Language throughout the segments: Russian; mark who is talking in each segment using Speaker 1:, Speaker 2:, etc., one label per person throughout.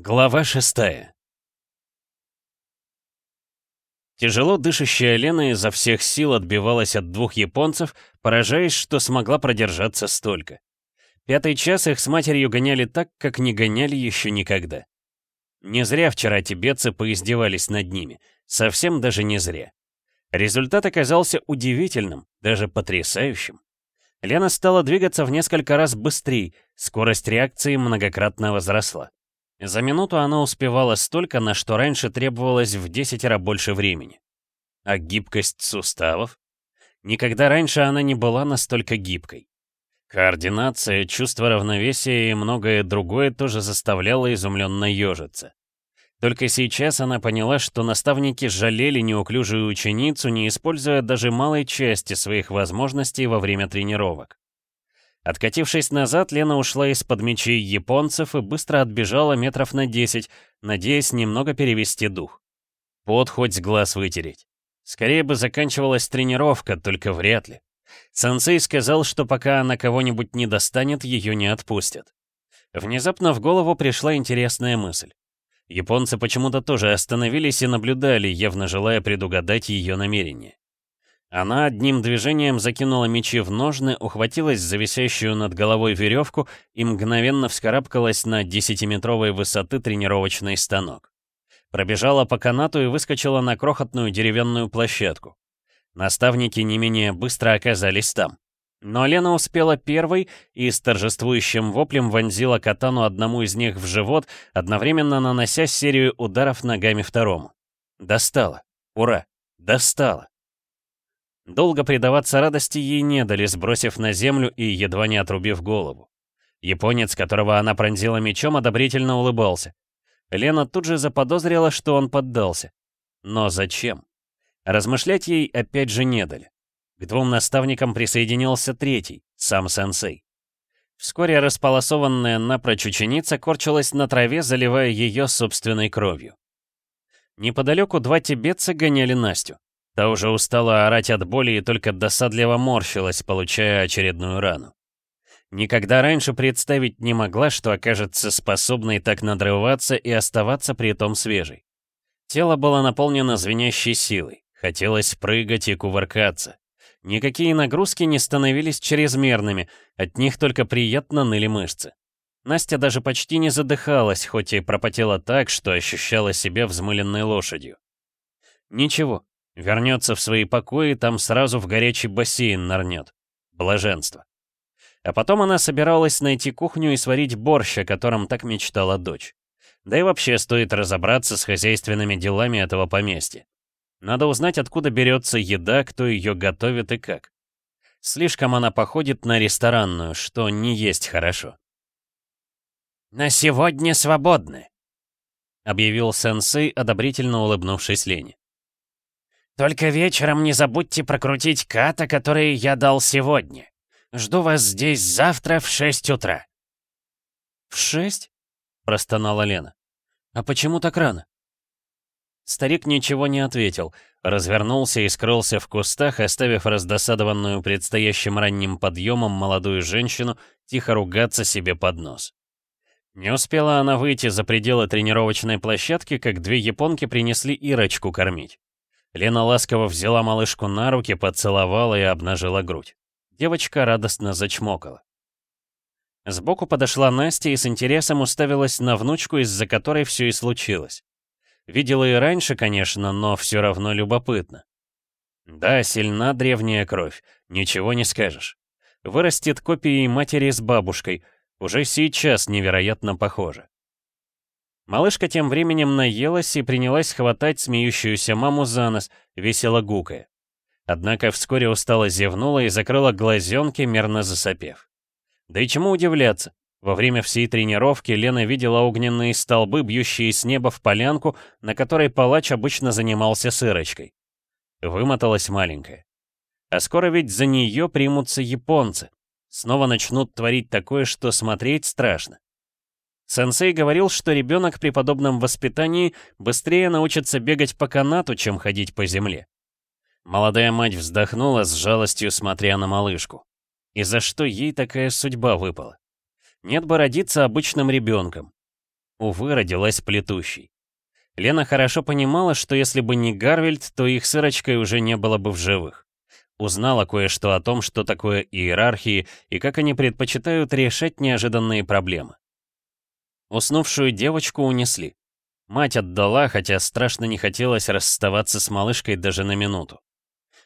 Speaker 1: Глава шестая Тяжело дышащая Лена изо всех сил отбивалась от двух японцев, поражаясь, что смогла продержаться столько. Пятый час их с матерью гоняли так, как не гоняли еще никогда. Не зря вчера тибетцы поиздевались над ними, совсем даже не зря. Результат оказался удивительным, даже потрясающим. Лена стала двигаться в несколько раз быстрее, скорость реакции многократно возросла. За минуту она успевала столько, на что раньше требовалось в десятеро больше времени. А гибкость суставов? Никогда раньше она не была настолько гибкой. Координация, чувство равновесия и многое другое тоже заставляло изумленно ежиться. Только сейчас она поняла, что наставники жалели неуклюжую ученицу, не используя даже малой части своих возможностей во время тренировок. Откатившись назад, Лена ушла из-под мечей японцев и быстро отбежала метров на 10, надеясь немного перевести дух. Пот хоть с глаз вытереть. Скорее бы заканчивалась тренировка, только вряд ли. Сенсей сказал, что пока она кого-нибудь не достанет, ее не отпустят. Внезапно в голову пришла интересная мысль. Японцы почему-то тоже остановились и наблюдали, явно желая предугадать ее намерения. Она одним движением закинула мечи в ножны, ухватилась за висящую над головой веревку и мгновенно вскарабкалась на десятиметровой высоты тренировочный станок. Пробежала по канату и выскочила на крохотную деревянную площадку. Наставники не менее быстро оказались там. Но Лена успела первой и с торжествующим воплем вонзила катану одному из них в живот, одновременно нанося серию ударов ногами второму. Достала. Ура! Достала. Долго предаваться радости ей не дали, сбросив на землю и едва не отрубив голову. Японец, которого она пронзила мечом, одобрительно улыбался. Лена тут же заподозрила, что он поддался. Но зачем? Размышлять ей опять же не дали. К двум наставникам присоединился третий, сам сенсей. Вскоре располосованная напрочь ученица корчилась на траве, заливая ее собственной кровью. Неподалеку два тибетца гоняли Настю. Та уже устала орать от боли и только досадливо морщилась, получая очередную рану. Никогда раньше представить не могла, что окажется способной так надрываться и оставаться при этом свежей. Тело было наполнено звенящей силой, хотелось прыгать и кувыркаться. Никакие нагрузки не становились чрезмерными, от них только приятно ныли мышцы. Настя даже почти не задыхалась, хоть и пропотела так, что ощущала себя взмыленной лошадью. Ничего, Вернется в свои покои, там сразу в горячий бассейн нырнет. Блаженство. А потом она собиралась найти кухню и сварить борщ, о котором так мечтала дочь. Да и вообще стоит разобраться с хозяйственными делами этого поместья. Надо узнать, откуда берется еда, кто ее готовит и как. Слишком она походит на ресторанную, что не есть хорошо. «На сегодня свободны», — объявил сенсей, одобрительно улыбнувшись Лене. Только вечером не забудьте прокрутить ката, которые я дал сегодня. Жду вас здесь завтра в шесть утра». «В шесть?» — простонала Лена. «А почему так рано?» Старик ничего не ответил, развернулся и скрылся в кустах, оставив раздосадованную предстоящим ранним подъемом молодую женщину тихо ругаться себе под нос. Не успела она выйти за пределы тренировочной площадки, как две японки принесли Ирочку кормить. Лена ласково взяла малышку на руки, поцеловала и обнажила грудь. Девочка радостно зачмокала. Сбоку подошла Настя и с интересом уставилась на внучку, из-за которой все и случилось. Видела и раньше, конечно, но все равно любопытно. Да, сильна древняя кровь, ничего не скажешь. Вырастет копией матери с бабушкой, уже сейчас невероятно похоже. Малышка тем временем наелась и принялась хватать смеющуюся маму за нос, весело гукая. Однако вскоре устало зевнула и закрыла глазенки, мерно засопев. Да и чему удивляться? Во время всей тренировки Лена видела огненные столбы, бьющие с неба в полянку, на которой палач обычно занимался сырочкой. Вымоталась маленькая. А скоро ведь за нее примутся японцы. Снова начнут творить такое, что смотреть страшно. Сенсей говорил, что ребенок при подобном воспитании быстрее научится бегать по канату, чем ходить по земле. Молодая мать вздохнула с жалостью, смотря на малышку. И за что ей такая судьба выпала? Нет бы родиться обычным ребенком. увы, родилась плетущей. Лена хорошо понимала, что если бы не Гарвельд, то их с Ирочкой уже не было бы в живых. Узнала кое-что о том, что такое иерархии и как они предпочитают решать неожиданные проблемы. Уснувшую девочку унесли. Мать отдала, хотя страшно не хотелось расставаться с малышкой даже на минуту.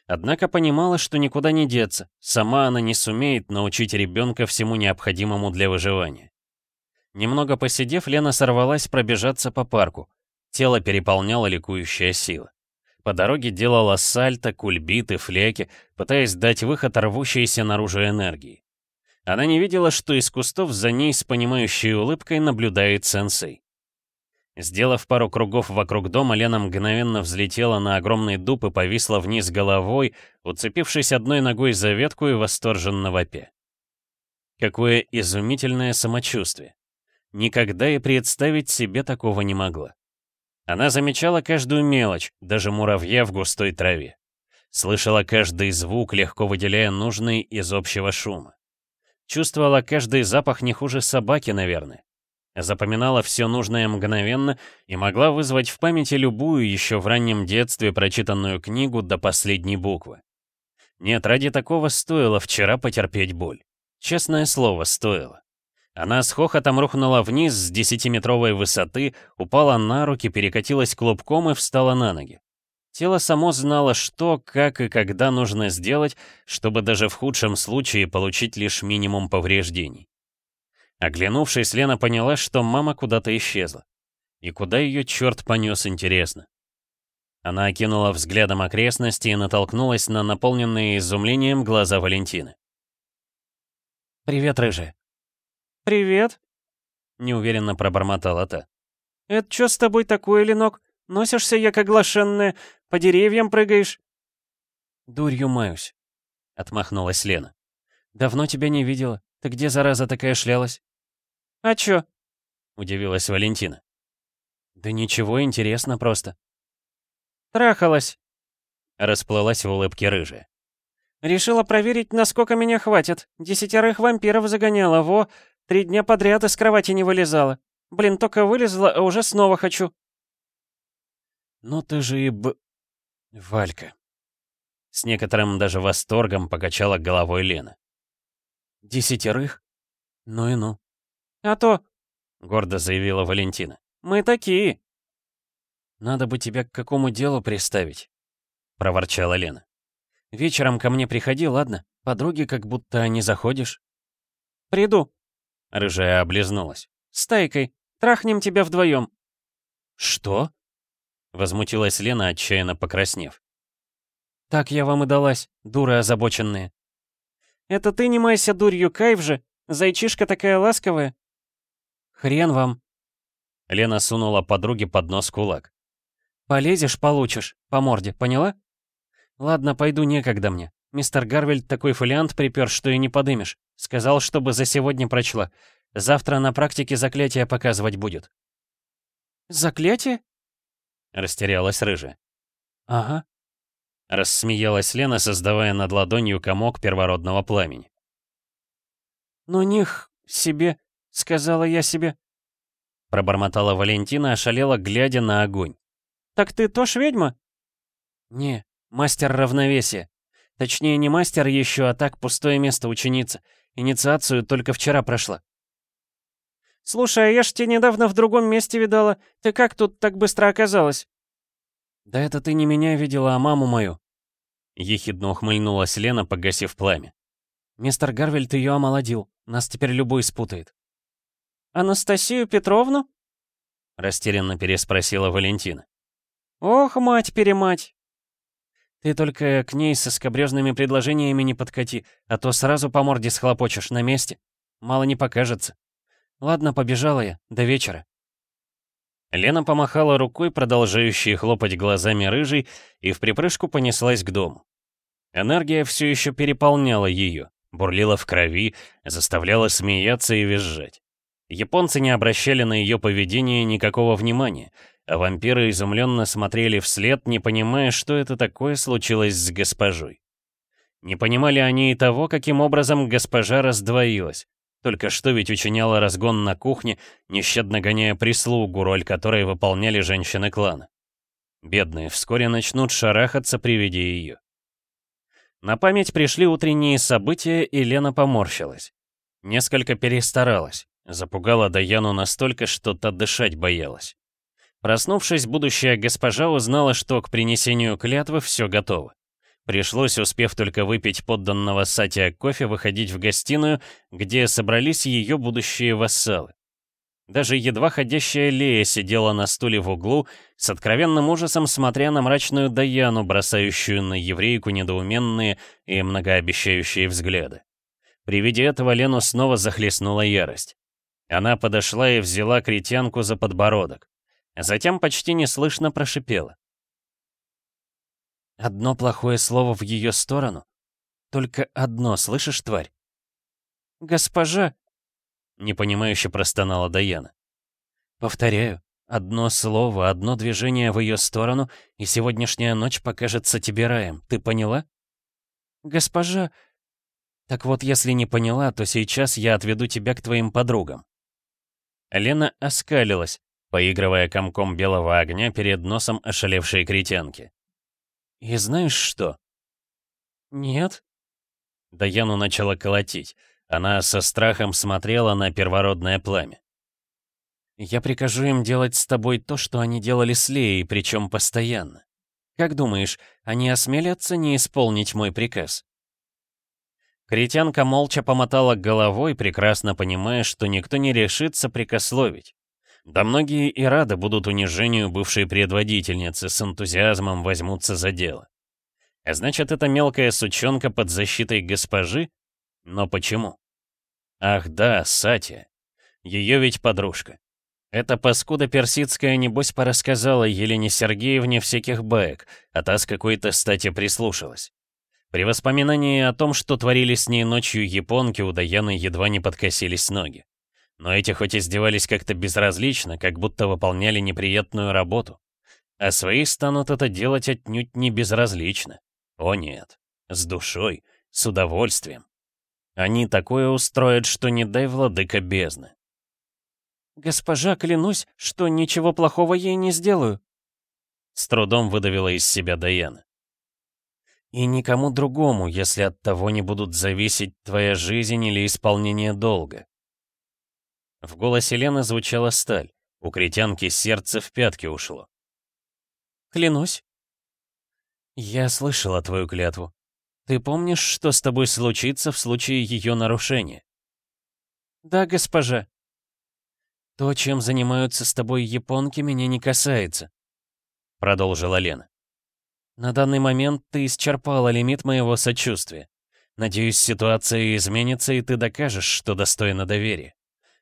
Speaker 1: Однако понимала, что никуда не деться, сама она не сумеет научить ребенка всему необходимому для выживания. Немного посидев, Лена сорвалась пробежаться по парку. Тело переполняло ликующая сила. По дороге делала сальто, кульбиты, флеки, пытаясь дать выход рвущейся наружу энергии. Она не видела, что из кустов за ней с понимающей улыбкой наблюдает сенсей. Сделав пару кругов вокруг дома, Лена мгновенно взлетела на огромный дуб и повисла вниз головой, уцепившись одной ногой за ветку и восторженно вопе. Какое изумительное самочувствие. Никогда и представить себе такого не могла. Она замечала каждую мелочь, даже муравья в густой траве. Слышала каждый звук, легко выделяя нужный из общего шума. Чувствовала каждый запах не хуже собаки, наверное. Запоминала все нужное мгновенно и могла вызвать в памяти любую еще в раннем детстве прочитанную книгу до последней буквы. Нет, ради такого стоило вчера потерпеть боль. Честное слово, стоило. Она с хохотом рухнула вниз с десятиметровой высоты, упала на руки, перекатилась клубком и встала на ноги. Тело само знало, что, как и когда нужно сделать, чтобы даже в худшем случае получить лишь минимум повреждений. Оглянувшись, Лена поняла, что мама куда-то исчезла. И куда ее черт понес, интересно. Она окинула взглядом окрестности и натолкнулась на наполненные изумлением глаза Валентины. «Привет, рыжая».
Speaker 2: «Привет», —
Speaker 1: неуверенно пробормотала та.
Speaker 2: «Это что с тобой такое, Ленок? Носишься, як оглашенная, по деревьям прыгаешь?»
Speaker 1: «Дурью маюсь», — отмахнулась Лена. «Давно тебя не видела. Ты где, зараза, такая шлялась?»
Speaker 2: «А чё?»
Speaker 1: — удивилась Валентина. «Да ничего, интересно просто».
Speaker 2: «Трахалась», —
Speaker 1: расплылась в улыбке рыжая.
Speaker 2: «Решила проверить, насколько меня хватит. Десятерых вампиров загоняла, во, три дня подряд из кровати не вылезала. Блин, только вылезла, а уже снова хочу».
Speaker 1: «Ну ты же и б... Валька». С некоторым даже восторгом покачала головой Лена. «Десятерых? Ну и ну».
Speaker 2: «А то», —
Speaker 1: гордо заявила Валентина, —
Speaker 2: «мы такие».
Speaker 1: «Надо бы тебя к какому делу приставить», — проворчала Лена. «Вечером ко мне приходи, ладно? Подруги как будто не заходишь».
Speaker 2: «Приду», —
Speaker 1: рыжая облизнулась.
Speaker 2: «Стайкой. Трахнем тебя вдвоем».
Speaker 1: «Что?» — возмутилась Лена, отчаянно покраснев.
Speaker 2: «Так я вам и далась, дуры озабоченные». «Это ты не майся дурью, кайф же. Зайчишка такая ласковая».
Speaker 1: «Хрен вам!» Лена сунула подруге под нос кулак.
Speaker 2: «Полезешь — получишь. По морде, поняла?» «Ладно, пойду, некогда мне. Мистер Гарвельд такой фолиант припер, что и не подымешь. Сказал, чтобы за сегодня прочла. Завтра на практике заклятие показывать будет». «Заклятие?»
Speaker 1: Растерялась рыжая.
Speaker 2: «Ага».
Speaker 1: Рассмеялась Лена, создавая над ладонью комок первородного пламени.
Speaker 2: «Ну них себе сказала я себе.
Speaker 1: Пробормотала Валентина, ошалела, глядя на огонь.
Speaker 2: Так ты тоже ведьма?
Speaker 1: Не, мастер равновесия. Точнее, не мастер еще, а так пустое место ученица. Инициацию только вчера прошла.
Speaker 2: Слушай, а я ж тебя недавно в другом месте видала. Ты как тут так быстро оказалась?
Speaker 1: Да это ты не меня видела, а маму мою. Ехидно ухмыльнулась Лена, погасив пламя. Мистер Гарвельд ее омолодил. Нас теперь любой спутает.
Speaker 2: «Анастасию Петровну?»
Speaker 1: Растерянно переспросила Валентина.
Speaker 2: «Ох, мать-перемать!»
Speaker 1: «Ты только к ней со скобрёзными предложениями не подкати, а то сразу по морде схлопочешь на месте. Мало не покажется. Ладно, побежала я. До вечера». Лена помахала рукой, продолжающей хлопать глазами рыжей, и в припрыжку понеслась к дому. Энергия все еще переполняла ее, бурлила в крови, заставляла смеяться и визжать. Японцы не обращали на ее поведение никакого внимания, а вампиры изумленно смотрели вслед, не понимая, что это такое случилось с госпожой. Не понимали они и того, каким образом госпожа раздвоилась. Только что ведь учиняла разгон на кухне, нещадно гоняя прислугу, роль которой выполняли женщины клана. Бедные вскоре начнут шарахаться при виде ее. На память пришли утренние события, и Лена поморщилась. Несколько перестаралась, запугала Даяну настолько, что та дышать боялась. Проснувшись, будущая госпожа узнала, что к принесению клятвы все готово. Пришлось, успев только выпить подданного Сатия кофе, выходить в гостиную, где собрались ее будущие вассалы. Даже едва ходящая Лея сидела на стуле в углу, с откровенным ужасом смотря на мрачную Даяну, бросающую на еврейку недоуменные и многообещающие взгляды. При виде этого Лену снова захлестнула ярость. Она подошла и взяла критянку за подбородок. Затем почти неслышно прошипела. «Одно плохое слово в ее сторону? Только одно, слышишь, тварь?» «Госпожа!» Непонимающе простонала Даяна. Повторяю, одно слово, одно движение в ее сторону, и сегодняшняя ночь покажется тебе раем. Ты поняла? Госпожа... Так вот, если не поняла, то сейчас я отведу тебя к твоим подругам. Лена оскалилась, поигрывая комком белого огня перед носом ошалевшей критянки. «И знаешь что?» «Нет». Даяну начала колотить. Она со страхом смотрела на первородное пламя. «Я прикажу им делать с тобой то, что они делали с Леей, причем постоянно. Как думаешь, они осмелятся не исполнить мой приказ?» Критянка молча помотала головой, прекрасно понимая, что никто не решится прикословить. Да многие и рады будут унижению бывшей предводительницы, с энтузиазмом возьмутся за дело. А значит, эта мелкая сучонка под защитой госпожи? Но почему? Ах да, Сатя. Ее ведь подружка. Эта паскуда персидская, небось, порассказала Елене Сергеевне всяких баек, а та с какой-то стати прислушалась. При воспоминании о том, что творили с ней ночью японки, у Даяны едва не подкосились ноги. Но эти хоть издевались как-то безразлично, как будто выполняли неприятную работу. А свои станут это делать отнюдь не безразлично. О нет, с душой, с удовольствием. Они такое устроят, что не дай владыка бездны. «Госпожа, клянусь, что ничего плохого ей не сделаю», — с трудом выдавила из себя Даяна. «И никому другому, если от того не будут зависеть твоя жизнь или исполнение долга». В голосе Лены звучала сталь. У критянки сердце в пятки ушло. «Клянусь». «Я слышала твою клятву. Ты помнишь, что с тобой случится в случае ее нарушения? Да, госпожа. То, чем занимаются с тобой японки, меня не касается, продолжила Лена. На данный момент ты исчерпала лимит моего сочувствия. Надеюсь, ситуация изменится, и ты докажешь, что достойна доверия.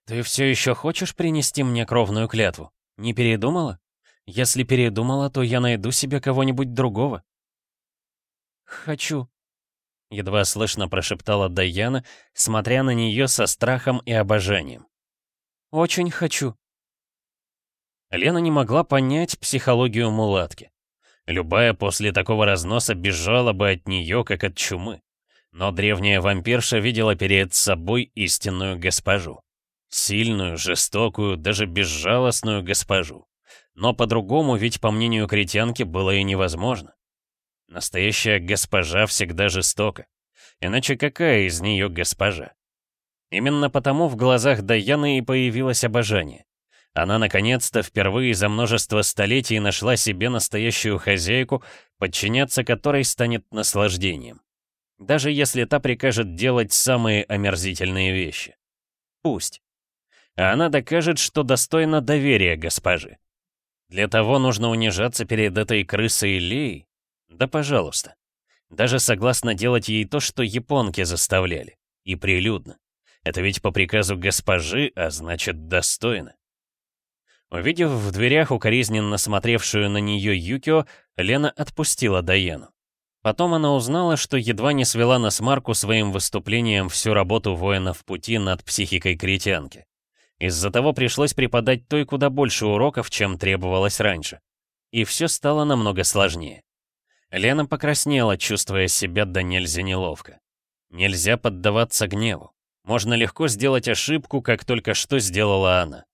Speaker 1: Ты все еще хочешь принести мне кровную клятву? Не передумала? Если передумала, то я найду себе кого-нибудь другого. Хочу, Едва слышно прошептала Даяна, смотря на нее со страхом и обожанием. «Очень хочу». Лена не могла понять психологию мулатки. Любая после такого разноса бежала бы от нее, как от чумы. Но древняя вампирша видела перед собой истинную госпожу. Сильную, жестокую, даже безжалостную госпожу. Но по-другому ведь, по мнению критянки, было и невозможно. Настоящая госпожа всегда жестока. Иначе какая из нее госпожа? Именно потому в глазах Даяны и появилось обожание. Она наконец-то впервые за множество столетий нашла себе настоящую хозяйку, подчиняться которой станет наслаждением. Даже если та прикажет делать самые омерзительные вещи. Пусть. А она докажет, что достойна доверия госпожи. Для того нужно унижаться перед этой крысой Леей, да пожалуйста. Даже согласно делать ей то, что японки заставляли. И прилюдно. Это ведь по приказу госпожи, а значит достойно. Увидев в дверях укоризненно смотревшую на нее Юкио, Лена отпустила Даяну. Потом она узнала, что едва не свела на смарку своим выступлением всю работу воина в пути над психикой критянки. Из-за того пришлось преподать той куда больше уроков, чем требовалось раньше. И все стало намного сложнее. Лена покраснела, чувствуя себя до нельзя неловко. Нельзя поддаваться гневу. Можно легко сделать ошибку, как только что сделала она.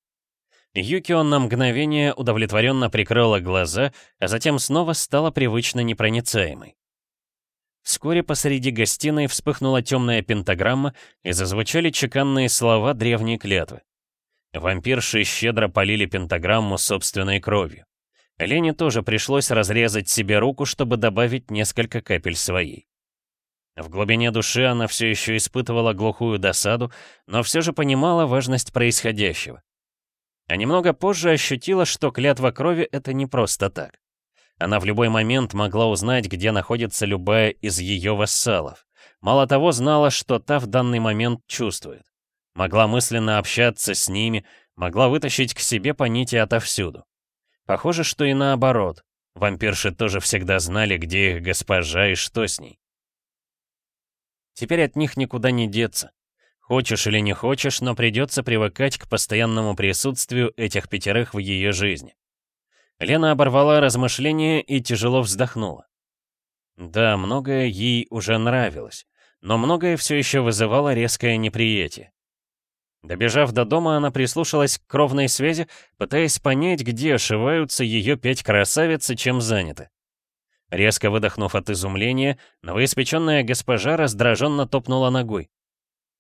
Speaker 1: Юкио на мгновение удовлетворенно прикрыла глаза, а затем снова стала привычно непроницаемой. Вскоре посреди гостиной вспыхнула темная пентаграмма и зазвучали чеканные слова древней клятвы. Вампирши щедро полили пентаграмму собственной кровью. Лене тоже пришлось разрезать себе руку, чтобы добавить несколько капель своей. В глубине души она все еще испытывала глухую досаду, но все же понимала важность происходящего. А немного позже ощутила, что клятва крови — это не просто так. Она в любой момент могла узнать, где находится любая из ее вассалов. Мало того, знала, что та в данный момент чувствует. Могла мысленно общаться с ними, могла вытащить к себе по нити отовсюду. Похоже, что и наоборот. Вампирши тоже всегда знали, где их госпожа и что с ней. Теперь от них никуда не деться. Хочешь или не хочешь, но придется привыкать к постоянному присутствию этих пятерых в ее жизни. Лена оборвала размышления и тяжело вздохнула. Да, многое ей уже нравилось, но многое все еще вызывало резкое неприятие. Добежав до дома, она прислушалась к кровной связи, пытаясь понять, где ошиваются ее пять красавиц и чем заняты. Резко выдохнув от изумления, новоиспеченная госпожа раздраженно топнула ногой.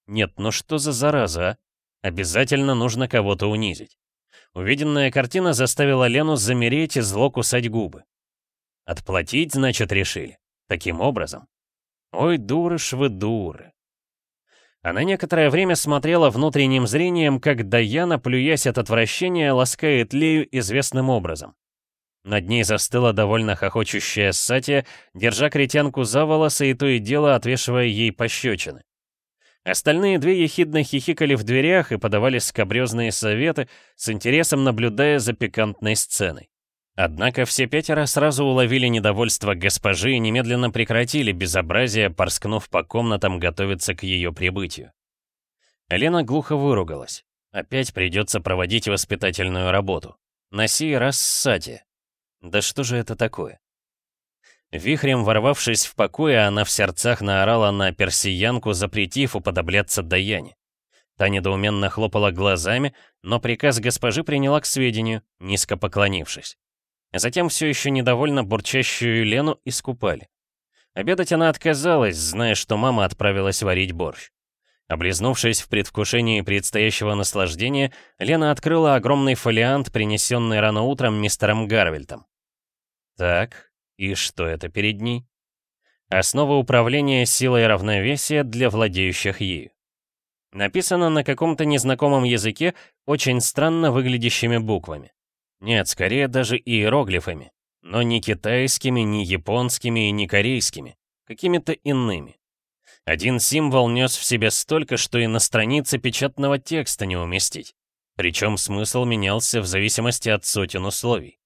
Speaker 1: Нет, ну что за зараза, а? Обязательно нужно кого-то унизить. Увиденная картина заставила Лену замереть и зло кусать губы. Отплатить, значит, решили. Таким образом. Ой, дуры ж вы, дуры. Она некоторое время смотрела внутренним зрением, как Даяна, плюясь от отвращения, ласкает Лею известным образом. Над ней застыла довольно хохочущая Сатия, держа критянку за волосы и то и дело отвешивая ей пощечины. Остальные две ехидно хихикали в дверях и подавали скобрезные советы, с интересом наблюдая за пикантной сценой. Однако все пятеро сразу уловили недовольство госпожи и немедленно прекратили безобразие, порскнув по комнатам готовиться к ее прибытию. Лена глухо выругалась. Опять придется проводить воспитательную работу. На сей раз Сати. Да что же это такое? Вихрем ворвавшись в покое, она в сердцах наорала на персиянку, запретив уподобляться Даяне. Та недоуменно хлопала глазами, но приказ госпожи приняла к сведению, низко поклонившись. Затем все еще недовольно бурчащую Лену искупали. Обедать она отказалась, зная, что мама отправилась варить борщ. Облизнувшись в предвкушении предстоящего наслаждения, Лена открыла огромный фолиант, принесенный рано утром мистером Гарвельтом. Так, и что это перед ней? Основа управления силой равновесия для владеющих ею. Написано на каком-то незнакомом языке очень странно выглядящими буквами. Нет, скорее даже иероглифами. Но не китайскими, не японскими и не корейскими. Какими-то иными. Один символ нес в себе столько, что и на странице печатного текста не уместить. Причем смысл менялся в зависимости от сотен условий.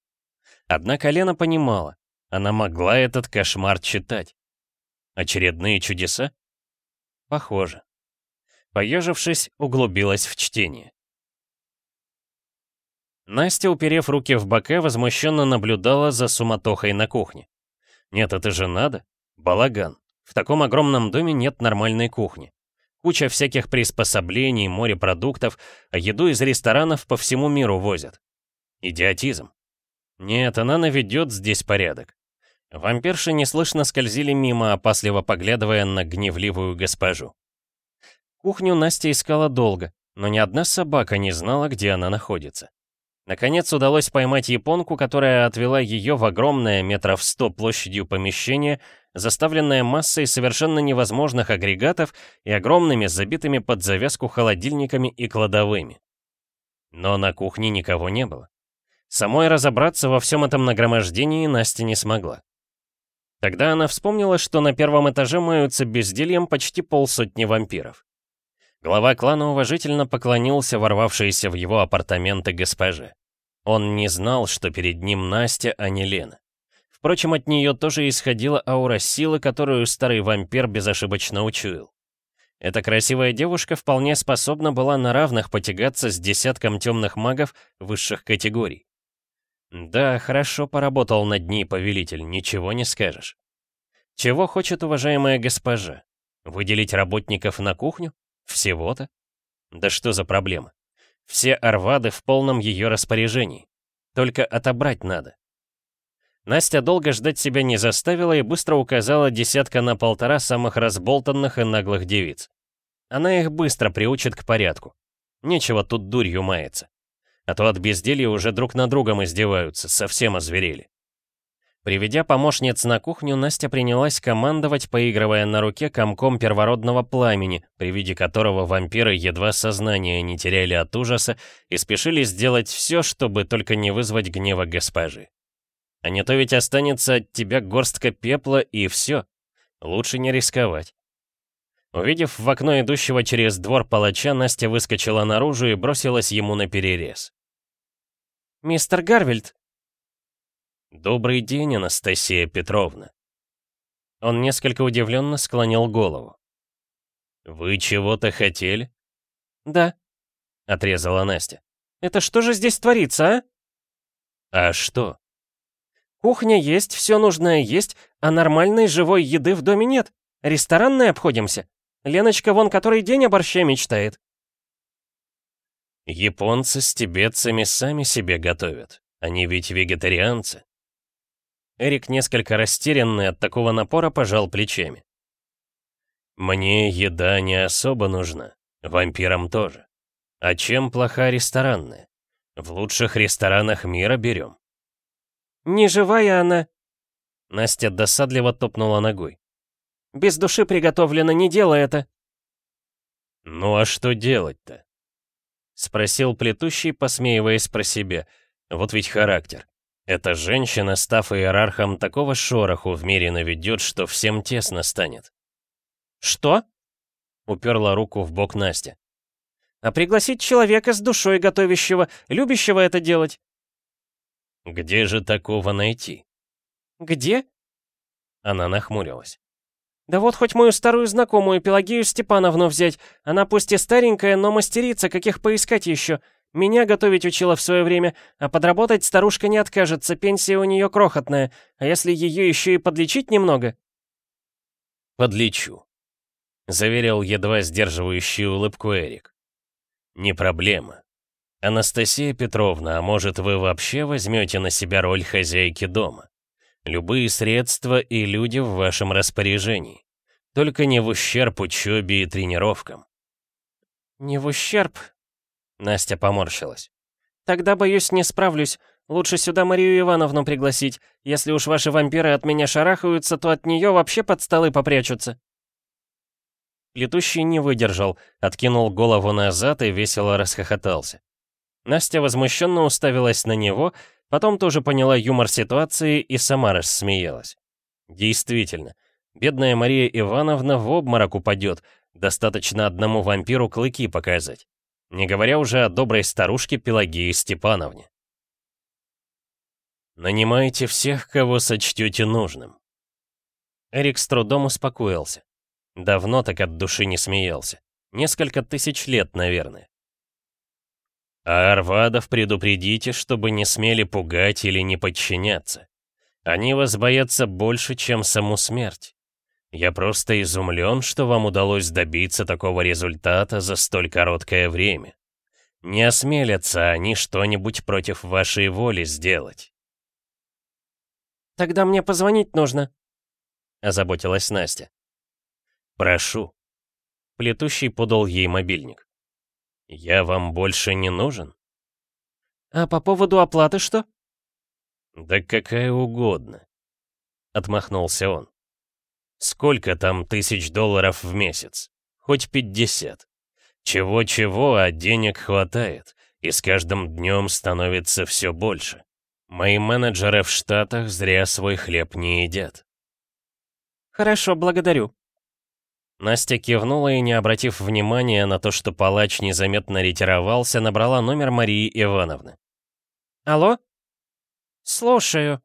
Speaker 1: Однако Лена понимала, она могла этот кошмар читать. Очередные чудеса? Похоже. Поежившись, углубилась в чтение. Настя, уперев руки в бока, возмущенно наблюдала за суматохой на кухне. Нет, это же надо. Балаган. В таком огромном доме нет нормальной кухни. Куча всяких приспособлений, морепродуктов, а еду из ресторанов по всему миру возят. Идиотизм. Нет, она наведет здесь порядок. Вампирши неслышно скользили мимо, опасливо поглядывая на гневливую госпожу. Кухню Настя искала долго, но ни одна собака не знала, где она находится. Наконец удалось поймать японку, которая отвела ее в огромное метров сто площадью помещение, заставленное массой совершенно невозможных агрегатов и огромными забитыми под завязку холодильниками и кладовыми. Но на кухне никого не было. Самой разобраться во всем этом нагромождении Настя не смогла. Тогда она вспомнила, что на первом этаже маются бездельем почти полсотни вампиров. Глава клана уважительно поклонился ворвавшейся в его апартаменты госпоже. Он не знал, что перед ним Настя, а не Лена. Впрочем, от нее тоже исходила аура силы, которую старый вампир безошибочно учуял. Эта красивая девушка вполне способна была на равных потягаться с десятком темных магов высших категорий. Да, хорошо поработал над ней повелитель, ничего не скажешь. Чего хочет уважаемая госпожа? Выделить работников на кухню? Всего-то? Да что за проблема? Все арвады в полном ее распоряжении. Только отобрать надо. Настя долго ждать себя не заставила и быстро указала десятка на полтора самых разболтанных и наглых девиц. Она их быстро приучит к порядку. Нечего тут дурью маяться. А то от безделья уже друг на другом издеваются, совсем озверели. Приведя помощниц на кухню, Настя принялась командовать, поигрывая на руке комком первородного пламени, при виде которого вампиры едва сознание не теряли от ужаса и спешили сделать все, чтобы только не вызвать гнева госпожи. А не то ведь останется от тебя горстка пепла и все. Лучше не рисковать. Увидев в окно идущего через двор палача, Настя выскочила наружу и бросилась ему на перерез.
Speaker 2: «Мистер Гарвельд!»
Speaker 1: «Добрый день, Анастасия Петровна!» Он несколько удивленно склонил голову. «Вы чего-то хотели?»
Speaker 2: «Да», —
Speaker 1: отрезала Настя.
Speaker 2: «Это что же здесь творится, а?»
Speaker 1: «А что?»
Speaker 2: «Кухня есть, все нужное есть, а нормальной живой еды в доме нет. Ресторанной обходимся. Леночка вон который день о борще мечтает».
Speaker 1: «Японцы с тибетцами сами себе готовят. Они ведь вегетарианцы», Эрик, несколько растерянный от такого напора, пожал плечами. «Мне еда не особо нужна. Вампирам тоже. А чем плоха ресторанная? В лучших ресторанах мира берем».
Speaker 2: «Не живая она!»
Speaker 1: Настя досадливо топнула ногой.
Speaker 2: «Без души приготовлено, не делай это!»
Speaker 1: «Ну а что делать-то?» Спросил плетущий, посмеиваясь про себя. Вот ведь характер. Эта женщина, став иерархом, такого шороху в мире наведет, что всем тесно станет.
Speaker 2: «Что?» — уперла руку в бок Настя. «А пригласить человека с душой готовящего, любящего это делать?»
Speaker 1: «Где же такого найти?»
Speaker 2: «Где?»
Speaker 1: Она нахмурилась.
Speaker 2: «Да вот хоть мою старую знакомую Пелагею Степановну взять. Она пусть и старенькая, но мастерица, каких поискать еще. Меня готовить учила в свое время, а подработать старушка не откажется, пенсия у нее крохотная, а если ее еще и подлечить немного?»
Speaker 1: «Подлечу», — заверил едва сдерживающий улыбку Эрик. «Не проблема. Анастасия Петровна, а может вы вообще возьмете на себя роль хозяйки дома? Любые средства и люди в вашем распоряжении. Только не в ущерб учебе и тренировкам».
Speaker 2: «Не в ущерб, Настя поморщилась. «Тогда, боюсь, не справлюсь. Лучше сюда Марию Ивановну пригласить. Если уж ваши вампиры от меня шарахаются, то от нее вообще под столы попрячутся».
Speaker 1: Летущий не выдержал, откинул голову назад и весело расхохотался. Настя возмущенно уставилась на него, потом тоже поняла юмор ситуации и сама рассмеялась. Действительно, бедная Мария Ивановна в обморок упадет, достаточно одному вампиру клыки показать не говоря уже о доброй старушке Пелагеи Степановне. Нанимайте всех, кого сочтете нужным. Эрик с трудом успокоился. Давно так от души не смеялся. Несколько тысяч лет, наверное. А Арвадов предупредите, чтобы не смели пугать или не подчиняться. Они вас боятся больше, чем саму смерть. Я просто изумлен, что вам удалось добиться такого результата за столь короткое время. Не осмелятся они что-нибудь против вашей воли сделать.
Speaker 2: «Тогда мне позвонить нужно», —
Speaker 1: озаботилась Настя. «Прошу». Плетущий подал ей мобильник. «Я вам больше не нужен?»
Speaker 2: «А по поводу оплаты что?»
Speaker 1: «Да какая угодно», — отмахнулся он. Сколько там тысяч долларов в месяц? Хоть 50. Чего-чего, а денег хватает, и с каждым днем становится все больше. Мои менеджеры в Штатах зря свой хлеб не едят.
Speaker 2: Хорошо, благодарю.
Speaker 1: Настя кивнула и, не обратив внимания на то, что палач незаметно ретировался, набрала номер Марии Ивановны.
Speaker 2: «Алло?» «Слушаю»,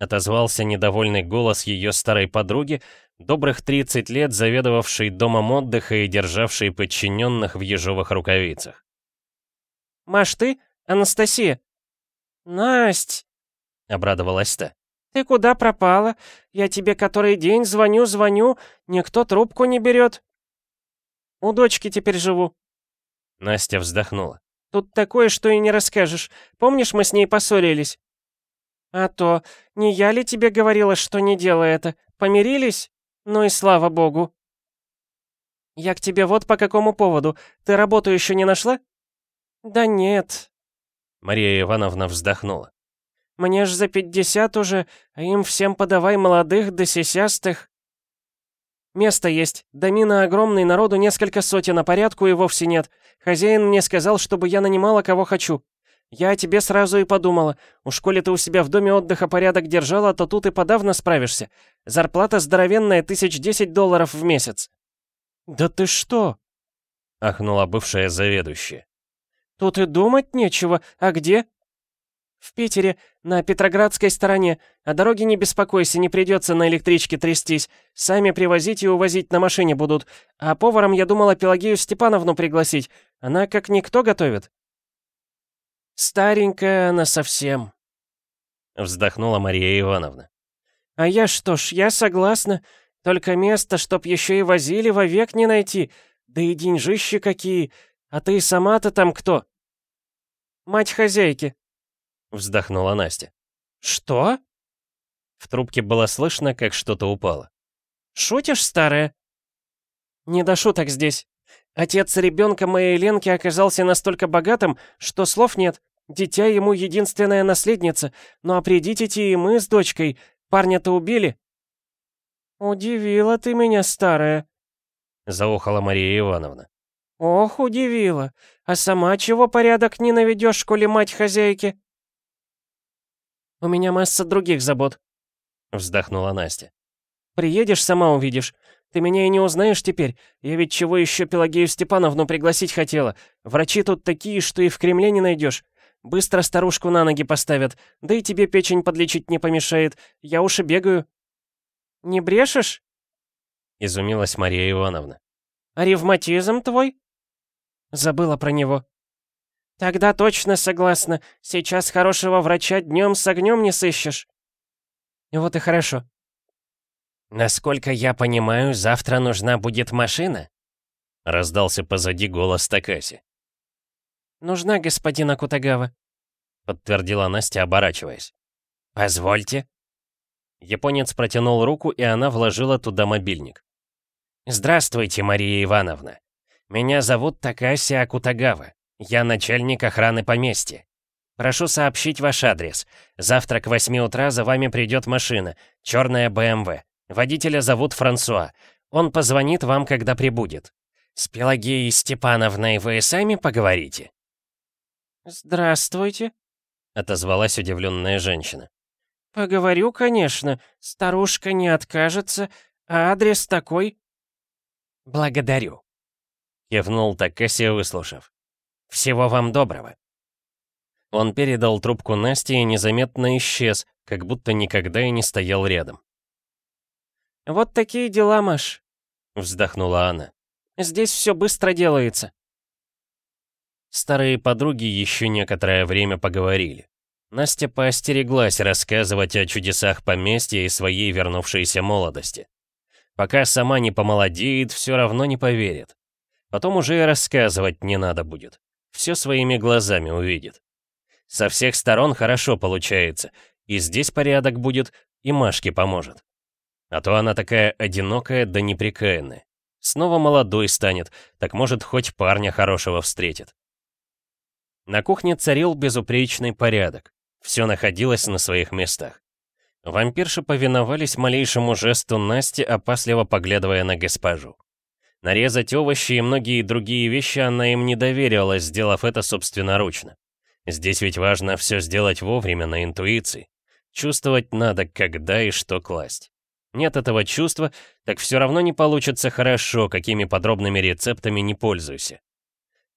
Speaker 1: Отозвался недовольный голос ее старой подруги, добрых 30 лет заведовавшей домом отдыха и державшей подчиненных в ежовых рукавицах.
Speaker 2: «Маш, ты? Анастасия?» «Насть!» — обрадовалась та. «Ты куда пропала? Я тебе который день звоню-звоню, никто трубку не берет». У дочки теперь живу».
Speaker 1: Настя вздохнула.
Speaker 2: «Тут такое, что и не расскажешь. Помнишь, мы с ней поссорились?» «А то, не я ли тебе говорила, что не делай это? Помирились? Ну и слава богу!» «Я к тебе вот по какому поводу. Ты работу еще не нашла?» «Да нет».
Speaker 1: Мария Ивановна вздохнула.
Speaker 2: «Мне ж за пятьдесят уже, а им всем подавай молодых да сисястых». «Место есть. Домина огромный, народу несколько сотен, а порядку и вовсе нет. Хозяин мне сказал, чтобы я нанимала кого хочу. Я о тебе сразу и подумала. Уж коли ты у себя в доме отдыха порядок держала, то тут и подавно справишься. Зарплата здоровенная, тысяч десять долларов в месяц». «Да ты что?»
Speaker 1: — ахнула бывшая заведующая.
Speaker 2: «Тут и думать нечего. А где?» «В Питере, на Петроградской стороне. О дороге не беспокойся, не придется на электричке трястись. Сами привозить и увозить на машине будут. А поваром я думала Пелагею Степановну пригласить. Она как никто готовит». «Старенькая она совсем», — вздохнула Мария Ивановна. «А я что ж, я согласна. Только место, чтоб еще и возили, вовек не найти. Да и деньжищи какие. А ты сама-то там кто?» «Мать хозяйки», — вздохнула Настя. «Что?» В трубке было слышно, как что-то упало. «Шутишь, старая?» «Не до шуток здесь. Отец ребенка моей Ленки оказался настолько богатым, что слов нет. Дитя ему единственная наследница, ну а при дитяти и мы с дочкой. Парня-то убили». «Удивила ты меня, старая», — заухала Мария Ивановна. «Ох, удивила. А сама чего порядок не наведешь, коли мать хозяйки?» «У меня масса других забот», — вздохнула Настя. «Приедешь, сама увидишь. Ты меня и не узнаешь теперь. Я ведь чего еще Пелагею Степановну пригласить хотела. Врачи тут такие, что и в Кремле не найдешь. Быстро старушку на ноги поставят, да и тебе печень подлечить не помешает. Я уж и бегаю». «Не брешешь?» — изумилась Мария Ивановна. «А ревматизм твой?» «Забыла про него». «Тогда точно согласна. Сейчас хорошего врача днем с огнем не сыщешь». «Вот и хорошо». «Насколько я понимаю, завтра нужна будет машина?» Раздался позади голос Такаси. «Нужна, господин Акутагава», — подтвердила Настя, оборачиваясь. «Позвольте». Японец протянул руку, и она вложила туда мобильник. «Здравствуйте, Мария Ивановна. Меня зовут Такаси Акутагава. Я начальник охраны поместья. Прошу сообщить ваш адрес. Завтра к 8 утра за вами придет машина, черная БМВ. Водителя зовут Франсуа. Он позвонит вам, когда прибудет. С Пелагеей Степановной вы сами поговорите?» «Здравствуйте», — отозвалась удивленная женщина. «Поговорю, конечно. Старушка не откажется. А адрес такой?» «Благодарю», — кивнул Такаси, выслушав. «Всего вам доброго». Он передал трубку Насте и незаметно исчез, как будто никогда и не стоял рядом. «Вот такие дела, Маш», — вздохнула она. «Здесь все быстро делается». Старые подруги еще некоторое время поговорили. Настя поостереглась рассказывать о чудесах поместья и своей вернувшейся молодости. Пока сама не помолодеет, все равно не поверит. Потом уже и рассказывать не надо будет. Все своими глазами увидит. Со всех сторон хорошо получается. И здесь порядок будет, и Машке поможет. А то она такая одинокая да неприкаянная. Снова молодой станет, так может хоть парня хорошего встретит. На кухне царил безупречный порядок. Все находилось на своих местах. Вампирши повиновались малейшему жесту Насти, опасливо поглядывая на госпожу. Нарезать овощи и многие другие вещи она им не доверила, сделав это собственноручно. Здесь ведь важно все сделать вовремя, на интуиции. Чувствовать надо, когда и что класть. Нет этого чувства, так все равно не получится хорошо, какими подробными рецептами не пользуйся.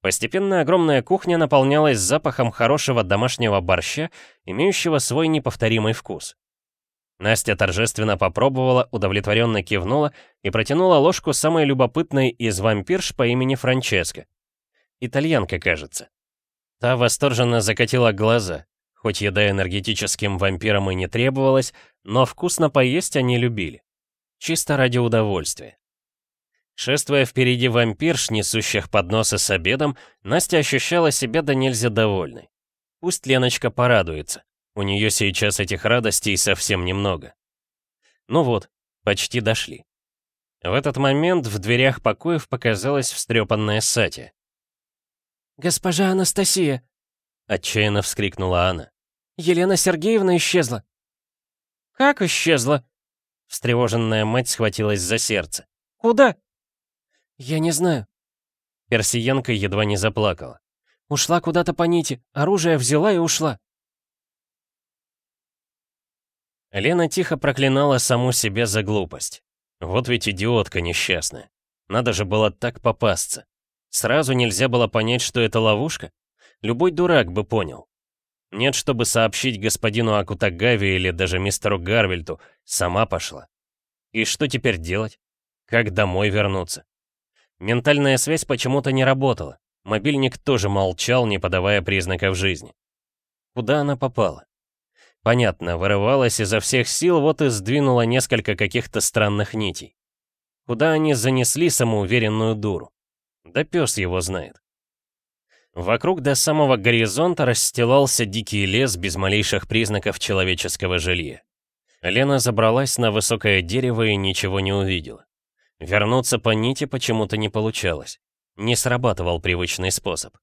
Speaker 2: Постепенно огромная кухня наполнялась запахом хорошего домашнего борща, имеющего свой неповторимый вкус. Настя торжественно попробовала, удовлетворенно кивнула и протянула ложку самой любопытной из вампирш по имени Франческа. Итальянка, кажется. Та восторженно закатила глаза. Хоть еда энергетическим вампирам и не требовалась, но вкусно поесть они любили. Чисто ради удовольствия.
Speaker 1: Шествуя впереди вампирш, несущих подносы с обедом, Настя ощущала себя до нельзя довольной. Пусть Леночка порадуется. У нее сейчас этих радостей совсем немного. Ну вот, почти дошли. В этот момент в дверях покоев показалась встрепанная Сати.
Speaker 2: «Госпожа Анастасия!» — отчаянно вскрикнула она. «Елена Сергеевна исчезла!»
Speaker 1: «Как исчезла?» Встревоженная мать схватилась за сердце.
Speaker 2: «Куда?» «Я не знаю».
Speaker 1: Персиянка едва не заплакала.
Speaker 2: «Ушла куда-то по нити, оружие взяла и ушла».
Speaker 1: Лена тихо проклинала саму себя за глупость. Вот ведь идиотка несчастная. Надо же было так попасться. Сразу нельзя было понять, что это ловушка? Любой дурак бы понял. Нет, чтобы сообщить господину Акутагаве или даже мистеру Гарвельту, сама пошла. И что теперь делать? Как домой вернуться? Ментальная связь почему-то не работала. Мобильник тоже молчал, не подавая признаков жизни. Куда она попала? Понятно, вырывалась изо всех сил, вот и сдвинула несколько каких-то странных нитей. Куда они занесли самоуверенную дуру? Да пес его знает. Вокруг до самого горизонта расстилался дикий лес без малейших признаков человеческого жилья. Лена забралась на высокое дерево и ничего не увидела. Вернуться по нити почему-то не получалось. Не срабатывал привычный способ.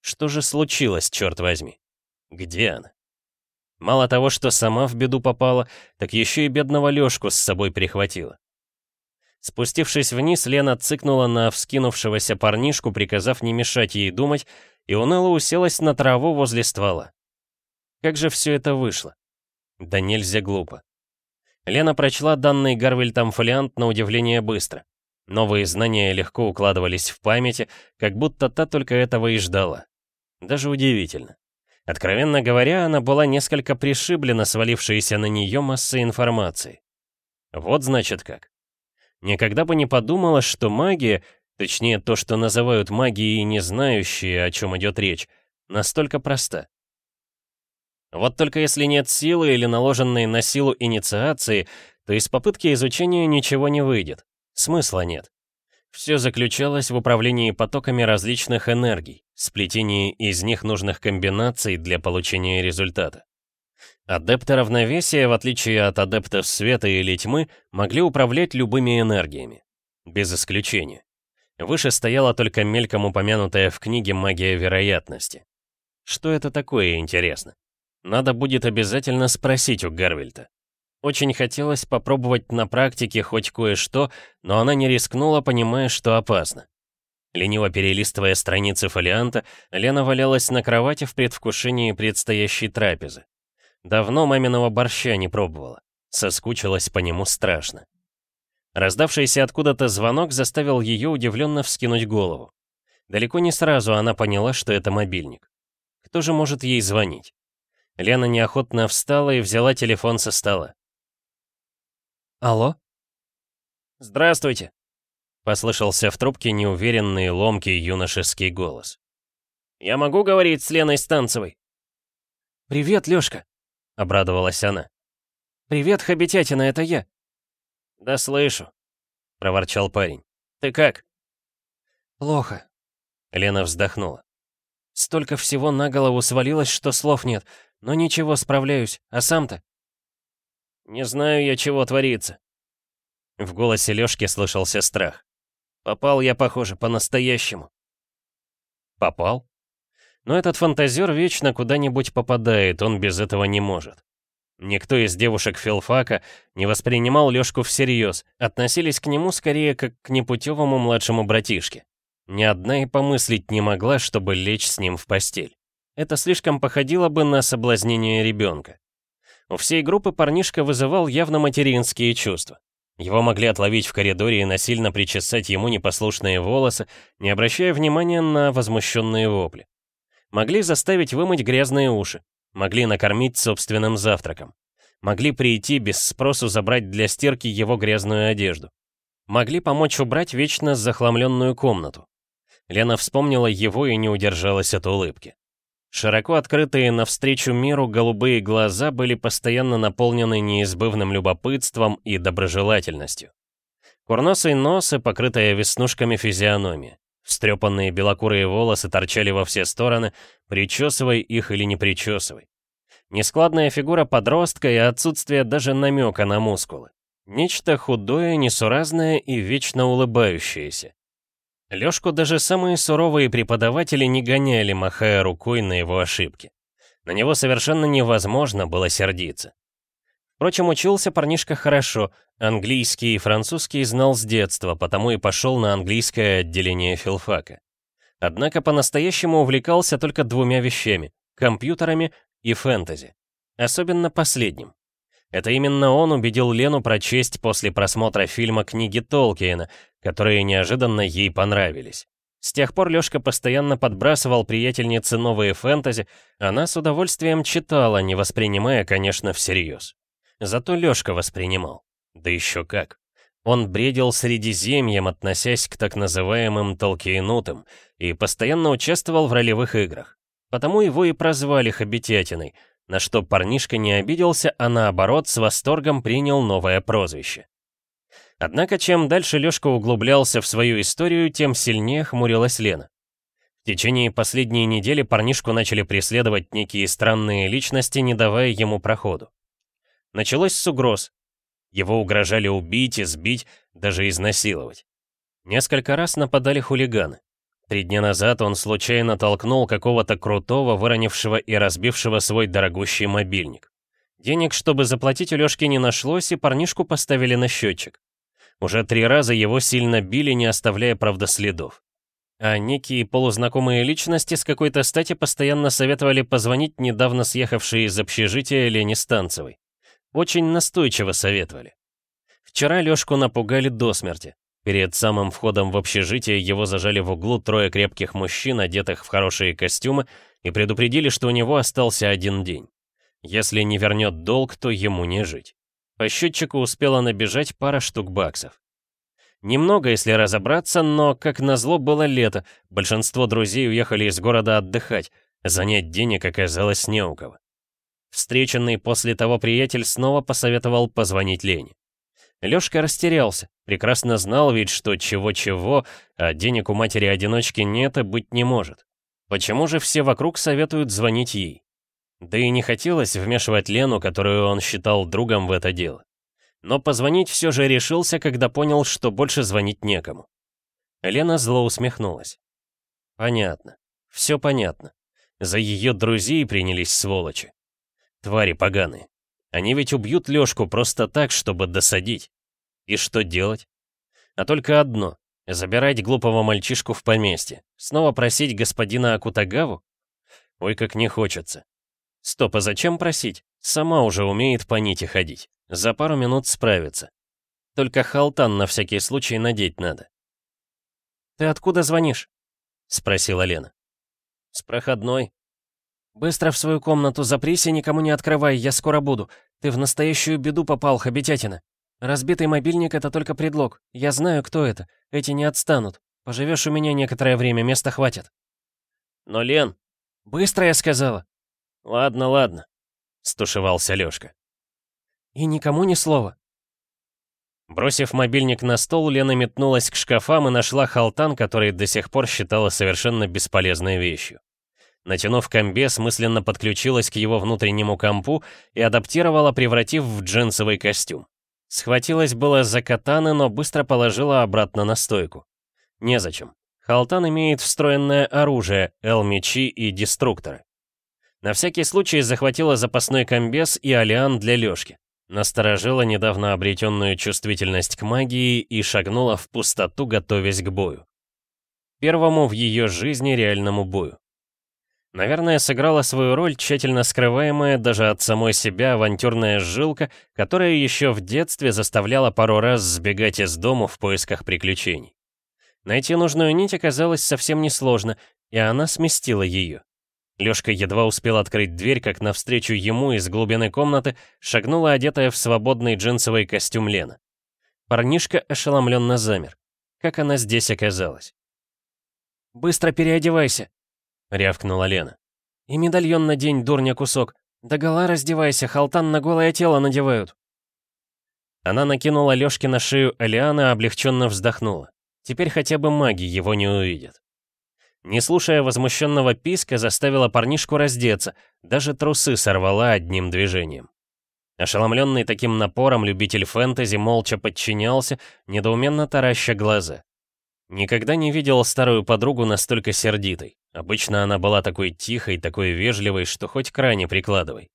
Speaker 1: Что же случилось, черт возьми? Где она? Мало того, что сама в беду попала, так еще и бедного Лёшку с собой прихватила. Спустившись вниз, Лена цыкнула на вскинувшегося парнишку, приказав не мешать ей думать, и уныло уселась на траву возле ствола. Как же все это вышло? Да нельзя глупо. Лена прочла данный Гарвельтом фолиант на удивление быстро. Новые знания легко укладывались в памяти, как будто та только этого и ждала. Даже удивительно. Откровенно говоря, она была несколько пришиблена свалившейся на нее массой информации. Вот значит как. Никогда бы не подумала, что магия, точнее то, что называют магией не знающие, о чем идет речь, настолько проста. Вот только если нет силы или наложенной на силу инициации, то из попытки изучения ничего не выйдет. Смысла нет. Все заключалось в управлении потоками различных энергий, сплетении из них нужных комбинаций для получения результата. Адепты равновесия, в отличие от адептов света или тьмы, могли управлять любыми энергиями. Без исключения. Выше стояла только мельком упомянутая в книге магия вероятности. Что это такое, интересно? Надо будет обязательно спросить у Гарвельта. Очень хотелось попробовать на практике хоть кое-что, но она не рискнула, понимая, что опасно. Лениво перелистывая страницы фолианта, Лена валялась на кровати в предвкушении предстоящей трапезы. Давно маминого борща не пробовала. Соскучилась по нему страшно. Раздавшийся откуда-то звонок заставил ее удивленно вскинуть голову. Далеко не сразу она поняла, что это мобильник. Кто же может ей звонить? Лена неохотно встала и взяла телефон со стола.
Speaker 2: «Алло?»
Speaker 1: «Здравствуйте», — послышался в трубке неуверенный, ломкий юношеский голос. «Я могу говорить с Леной Станцевой?»
Speaker 2: «Привет, Лёшка», — обрадовалась она. «Привет, Хобитятина, это я».
Speaker 1: «Да слышу», — проворчал парень. «Ты как?»
Speaker 2: «Плохо», —
Speaker 1: Лена вздохнула.
Speaker 2: «Столько всего на голову свалилось, что слов нет. Но ничего, справляюсь. А сам-то?»
Speaker 1: «Не знаю я, чего творится». В голосе Лёшки слышался страх. «Попал я, похоже, по-настоящему». «Попал?» Но этот фантазер вечно куда-нибудь попадает, он без этого не может. Никто из девушек филфака не воспринимал Лёшку всерьез, относились к нему скорее как к непутевому младшему братишке. Ни одна и помыслить не могла, чтобы лечь с ним в постель. Это слишком походило бы на соблазнение ребенка. У всей группы парнишка вызывал явно материнские чувства. Его могли отловить в коридоре и насильно причесать ему непослушные волосы, не обращая внимания на возмущенные вопли. Могли заставить вымыть грязные уши. Могли накормить собственным завтраком. Могли прийти без спросу забрать для стирки его грязную одежду. Могли помочь убрать вечно захламленную комнату. Лена вспомнила его и не удержалась от улыбки. Широко открытые навстречу миру голубые глаза были постоянно наполнены неизбывным любопытством и доброжелательностью. Курносый нос и покрытая веснушками физиономия. Встрепанные белокурые волосы торчали во все стороны, причесывай их или не причесывай. Нескладная фигура подростка и отсутствие даже намека на мускулы. Нечто худое, несуразное и вечно улыбающееся. Лёшку даже самые суровые преподаватели не гоняли, махая рукой на его ошибки. На него совершенно невозможно было сердиться. Впрочем, учился парнишка хорошо, английский и французский знал с детства, потому и пошел на английское отделение филфака. Однако по-настоящему увлекался только двумя вещами — компьютерами и фэнтези. Особенно последним. Это именно он убедил Лену прочесть после просмотра фильма книги Толкиена, которые неожиданно ей понравились. С тех пор Лёшка постоянно подбрасывал приятельнице новые фэнтези, она с удовольствием читала, не воспринимая, конечно, всерьез. Зато Лёшка воспринимал. Да еще как. Он бредил Средиземьем, относясь к так называемым толкиенутым, и постоянно участвовал в ролевых играх. Потому его и прозвали Хоббитятиной, на что парнишка не обиделся, а наоборот с восторгом принял новое прозвище. Однако чем дальше Лёшка углублялся в свою историю, тем сильнее хмурилась Лена. В течение последней недели парнишку начали преследовать некие странные личности, не давая ему проходу. Началось с угроз. Его угрожали убить, избить, даже изнасиловать. Несколько раз нападали хулиганы. Три дня назад он случайно толкнул какого-то крутого, выронившего и разбившего свой дорогущий мобильник. Денег, чтобы заплатить у Лёшки не нашлось, и парнишку поставили на счетчик. Уже три раза его сильно били, не оставляя, правда, следов. А некие полузнакомые личности с какой-то стати постоянно советовали позвонить недавно съехавшей из общежития Лене Станцевой. Очень настойчиво советовали. Вчера Лёшку напугали до смерти. Перед самым входом в общежитие его зажали в углу трое крепких мужчин, одетых в хорошие костюмы, и предупредили, что у него остался один день. Если не вернет долг, то ему не жить. По счетчику успела набежать пара штук баксов. Немного, если разобраться, но, как назло, было лето, большинство друзей уехали из города отдыхать, занять денег оказалось не у кого. Встреченный после того приятель снова посоветовал позвонить Лене. Лёшка растерялся, прекрасно знал ведь, что чего-чего, а денег у матери-одиночки нет и быть не может. Почему же все вокруг советуют звонить ей? Да и не хотелось вмешивать Лену, которую он считал другом в это дело. Но позвонить все же решился, когда понял, что больше звонить некому. Лена зло усмехнулась. Понятно. Все понятно. За ее друзей принялись сволочи. Твари поганые. Они ведь убьют Лёшку просто так, чтобы досадить. И что делать? А только одно — забирать глупого мальчишку в поместье. Снова просить господина Акутагаву? Ой, как не хочется. Стоп, а зачем просить? Сама уже умеет по нити ходить. За пару минут справится. Только халтан на всякий случай надеть надо. «Ты откуда звонишь?» — спросила Лена. «С проходной», «Быстро в свою комнату запрись и никому не открывай, я скоро буду. Ты в настоящую беду попал, хоббитятина. Разбитый мобильник — это только предлог. Я знаю, кто это. Эти не отстанут. Поживешь у меня некоторое время, места хватит». «Но, Лен...» «Быстро, я сказала». «Ладно, ладно», — стушевался Лёшка. «И никому ни слова». Бросив мобильник на стол, Лена метнулась к шкафам и нашла халтан, который до сих пор считала совершенно бесполезной вещью. Натянув комбез, мысленно подключилась к его внутреннему компу и адаптировала, превратив в джинсовый костюм. Схватилась было за катаны, но быстро положила обратно на стойку. Незачем. Халтан имеет встроенное оружие, Л-мечи и деструкторы. На всякий случай захватила запасной комбез и алиан для Лёшки. Насторожила недавно обретенную чувствительность к магии и шагнула в пустоту, готовясь к бою. Первому в ее жизни реальному бою. Наверное, сыграла свою роль тщательно скрываемая даже от самой себя авантюрная жилка, которая еще в детстве заставляла пару раз сбегать из дому в поисках приключений. Найти нужную нить оказалось совсем несложно, и она сместила ее. Лёшка едва успел открыть дверь, как навстречу ему из глубины комнаты шагнула одетая в свободный джинсовый костюм Лена. Парнишка ошеломленно замер. Как она здесь оказалась? «Быстро переодевайся!» — рявкнула Лена. «И медальон надень, дурня кусок. Догола раздевайся, халтан на голое тело надевают». Она накинула Лёшке на шею Алиана, облегченно вздохнула. Теперь хотя бы маги его не увидят. Не слушая возмущенного писка, заставила парнишку раздеться, даже трусы сорвала одним движением. Ошеломленный таким напором любитель фэнтези молча подчинялся, недоуменно тараща глаза. Никогда не видел старую подругу настолько сердитой. Обычно она была такой тихой, такой вежливой, что хоть к ране прикладывай.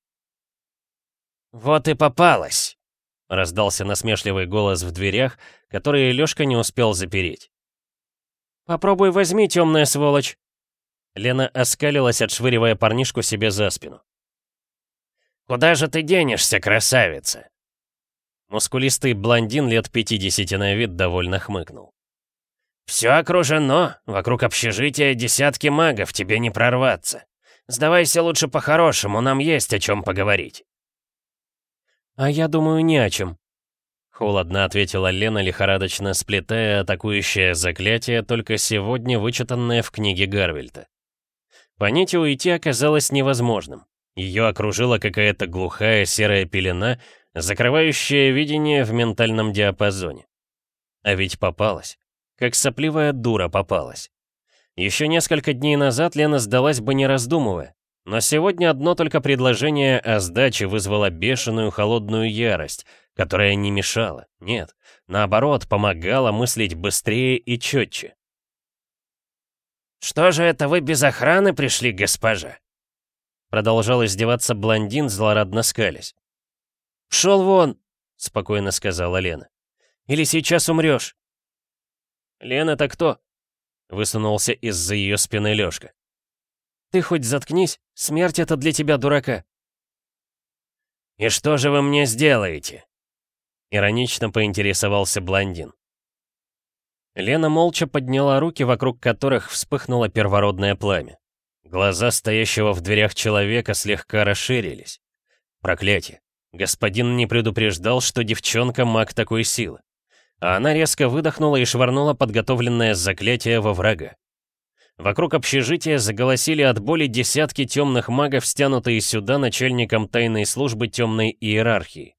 Speaker 1: «Вот и попалась!» — раздался насмешливый голос в дверях, которые Лёшка не успел запереть.
Speaker 2: «Попробуй возьми, темная сволочь!»
Speaker 1: Лена оскалилась, отшвыривая парнишку себе за спину. «Куда же ты денешься, красавица?» Мускулистый блондин лет 50 на вид довольно хмыкнул. «Все окружено, вокруг общежития десятки магов, тебе не прорваться. Сдавайся лучше по-хорошему, нам есть о чем поговорить».
Speaker 2: «А я думаю, не о чем», —
Speaker 1: холодно ответила Лена, лихорадочно сплетая атакующее заклятие, только сегодня вычитанное в книге Гарвельта. По нити уйти оказалось невозможным. Ее окружила какая-то глухая серая пелена, закрывающая видение в ментальном диапазоне. А ведь попалась. Как сопливая дура попалась. Еще несколько дней назад Лена сдалась бы не раздумывая. Но сегодня одно только предложение о сдаче вызвало бешеную холодную ярость, которая не мешала, нет, наоборот, помогала мыслить быстрее и четче. «Что же это вы без охраны пришли, госпожа?» Продолжал издеваться блондин, злорадно скалясь.
Speaker 2: «Пшел вон!»
Speaker 1: — спокойно сказала Лена.
Speaker 2: «Или сейчас умрешь!»
Speaker 1: «Лена, это кто?» — высунулся из-за ее спины Лёшка.
Speaker 2: «Ты хоть заткнись, смерть это для тебя, дурака!»
Speaker 1: «И что же вы мне сделаете?» Иронично поинтересовался блондин. Лена молча подняла руки, вокруг которых вспыхнуло первородное пламя. Глаза стоящего в дверях человека слегка расширились. Проклятие. Господин не предупреждал, что девчонка маг такой силы а она резко выдохнула и швырнула подготовленное заклятие во врага. Вокруг общежития заголосили от боли десятки темных магов, стянутые сюда начальником тайной службы темной иерархии.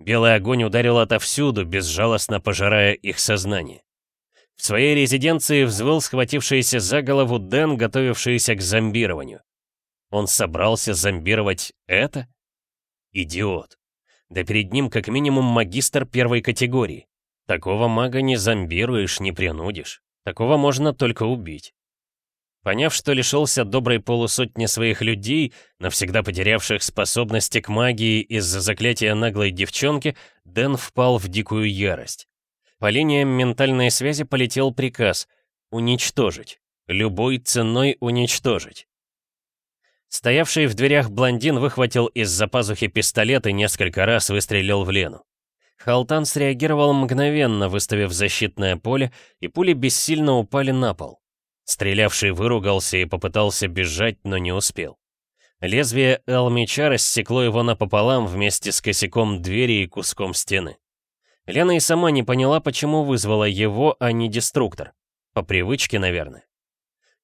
Speaker 1: Белый огонь ударил отовсюду, безжалостно пожирая их сознание. В своей резиденции взвыл схватившийся за голову Дэн, готовившийся к зомбированию. Он собрался зомбировать это? Идиот. Да перед ним как минимум магистр первой категории. Такого мага не зомбируешь, не принудишь. Такого можно только убить. Поняв, что лишился доброй полусотни своих людей, навсегда потерявших способности к магии из-за заклятия наглой девчонки, Дэн впал в дикую ярость. По линиям ментальной связи полетел приказ «Уничтожить. Любой ценой уничтожить». Стоявший в дверях блондин выхватил из-за пазухи пистолет и несколько раз выстрелил в Лену. Халтан среагировал мгновенно, выставив защитное поле, и пули бессильно упали на пол. Стрелявший выругался и попытался бежать, но не успел. Лезвие Эл-меча рассекло его напополам вместе с косяком двери и куском стены. Лена и сама не поняла, почему вызвала его, а не деструктор. По привычке, наверное.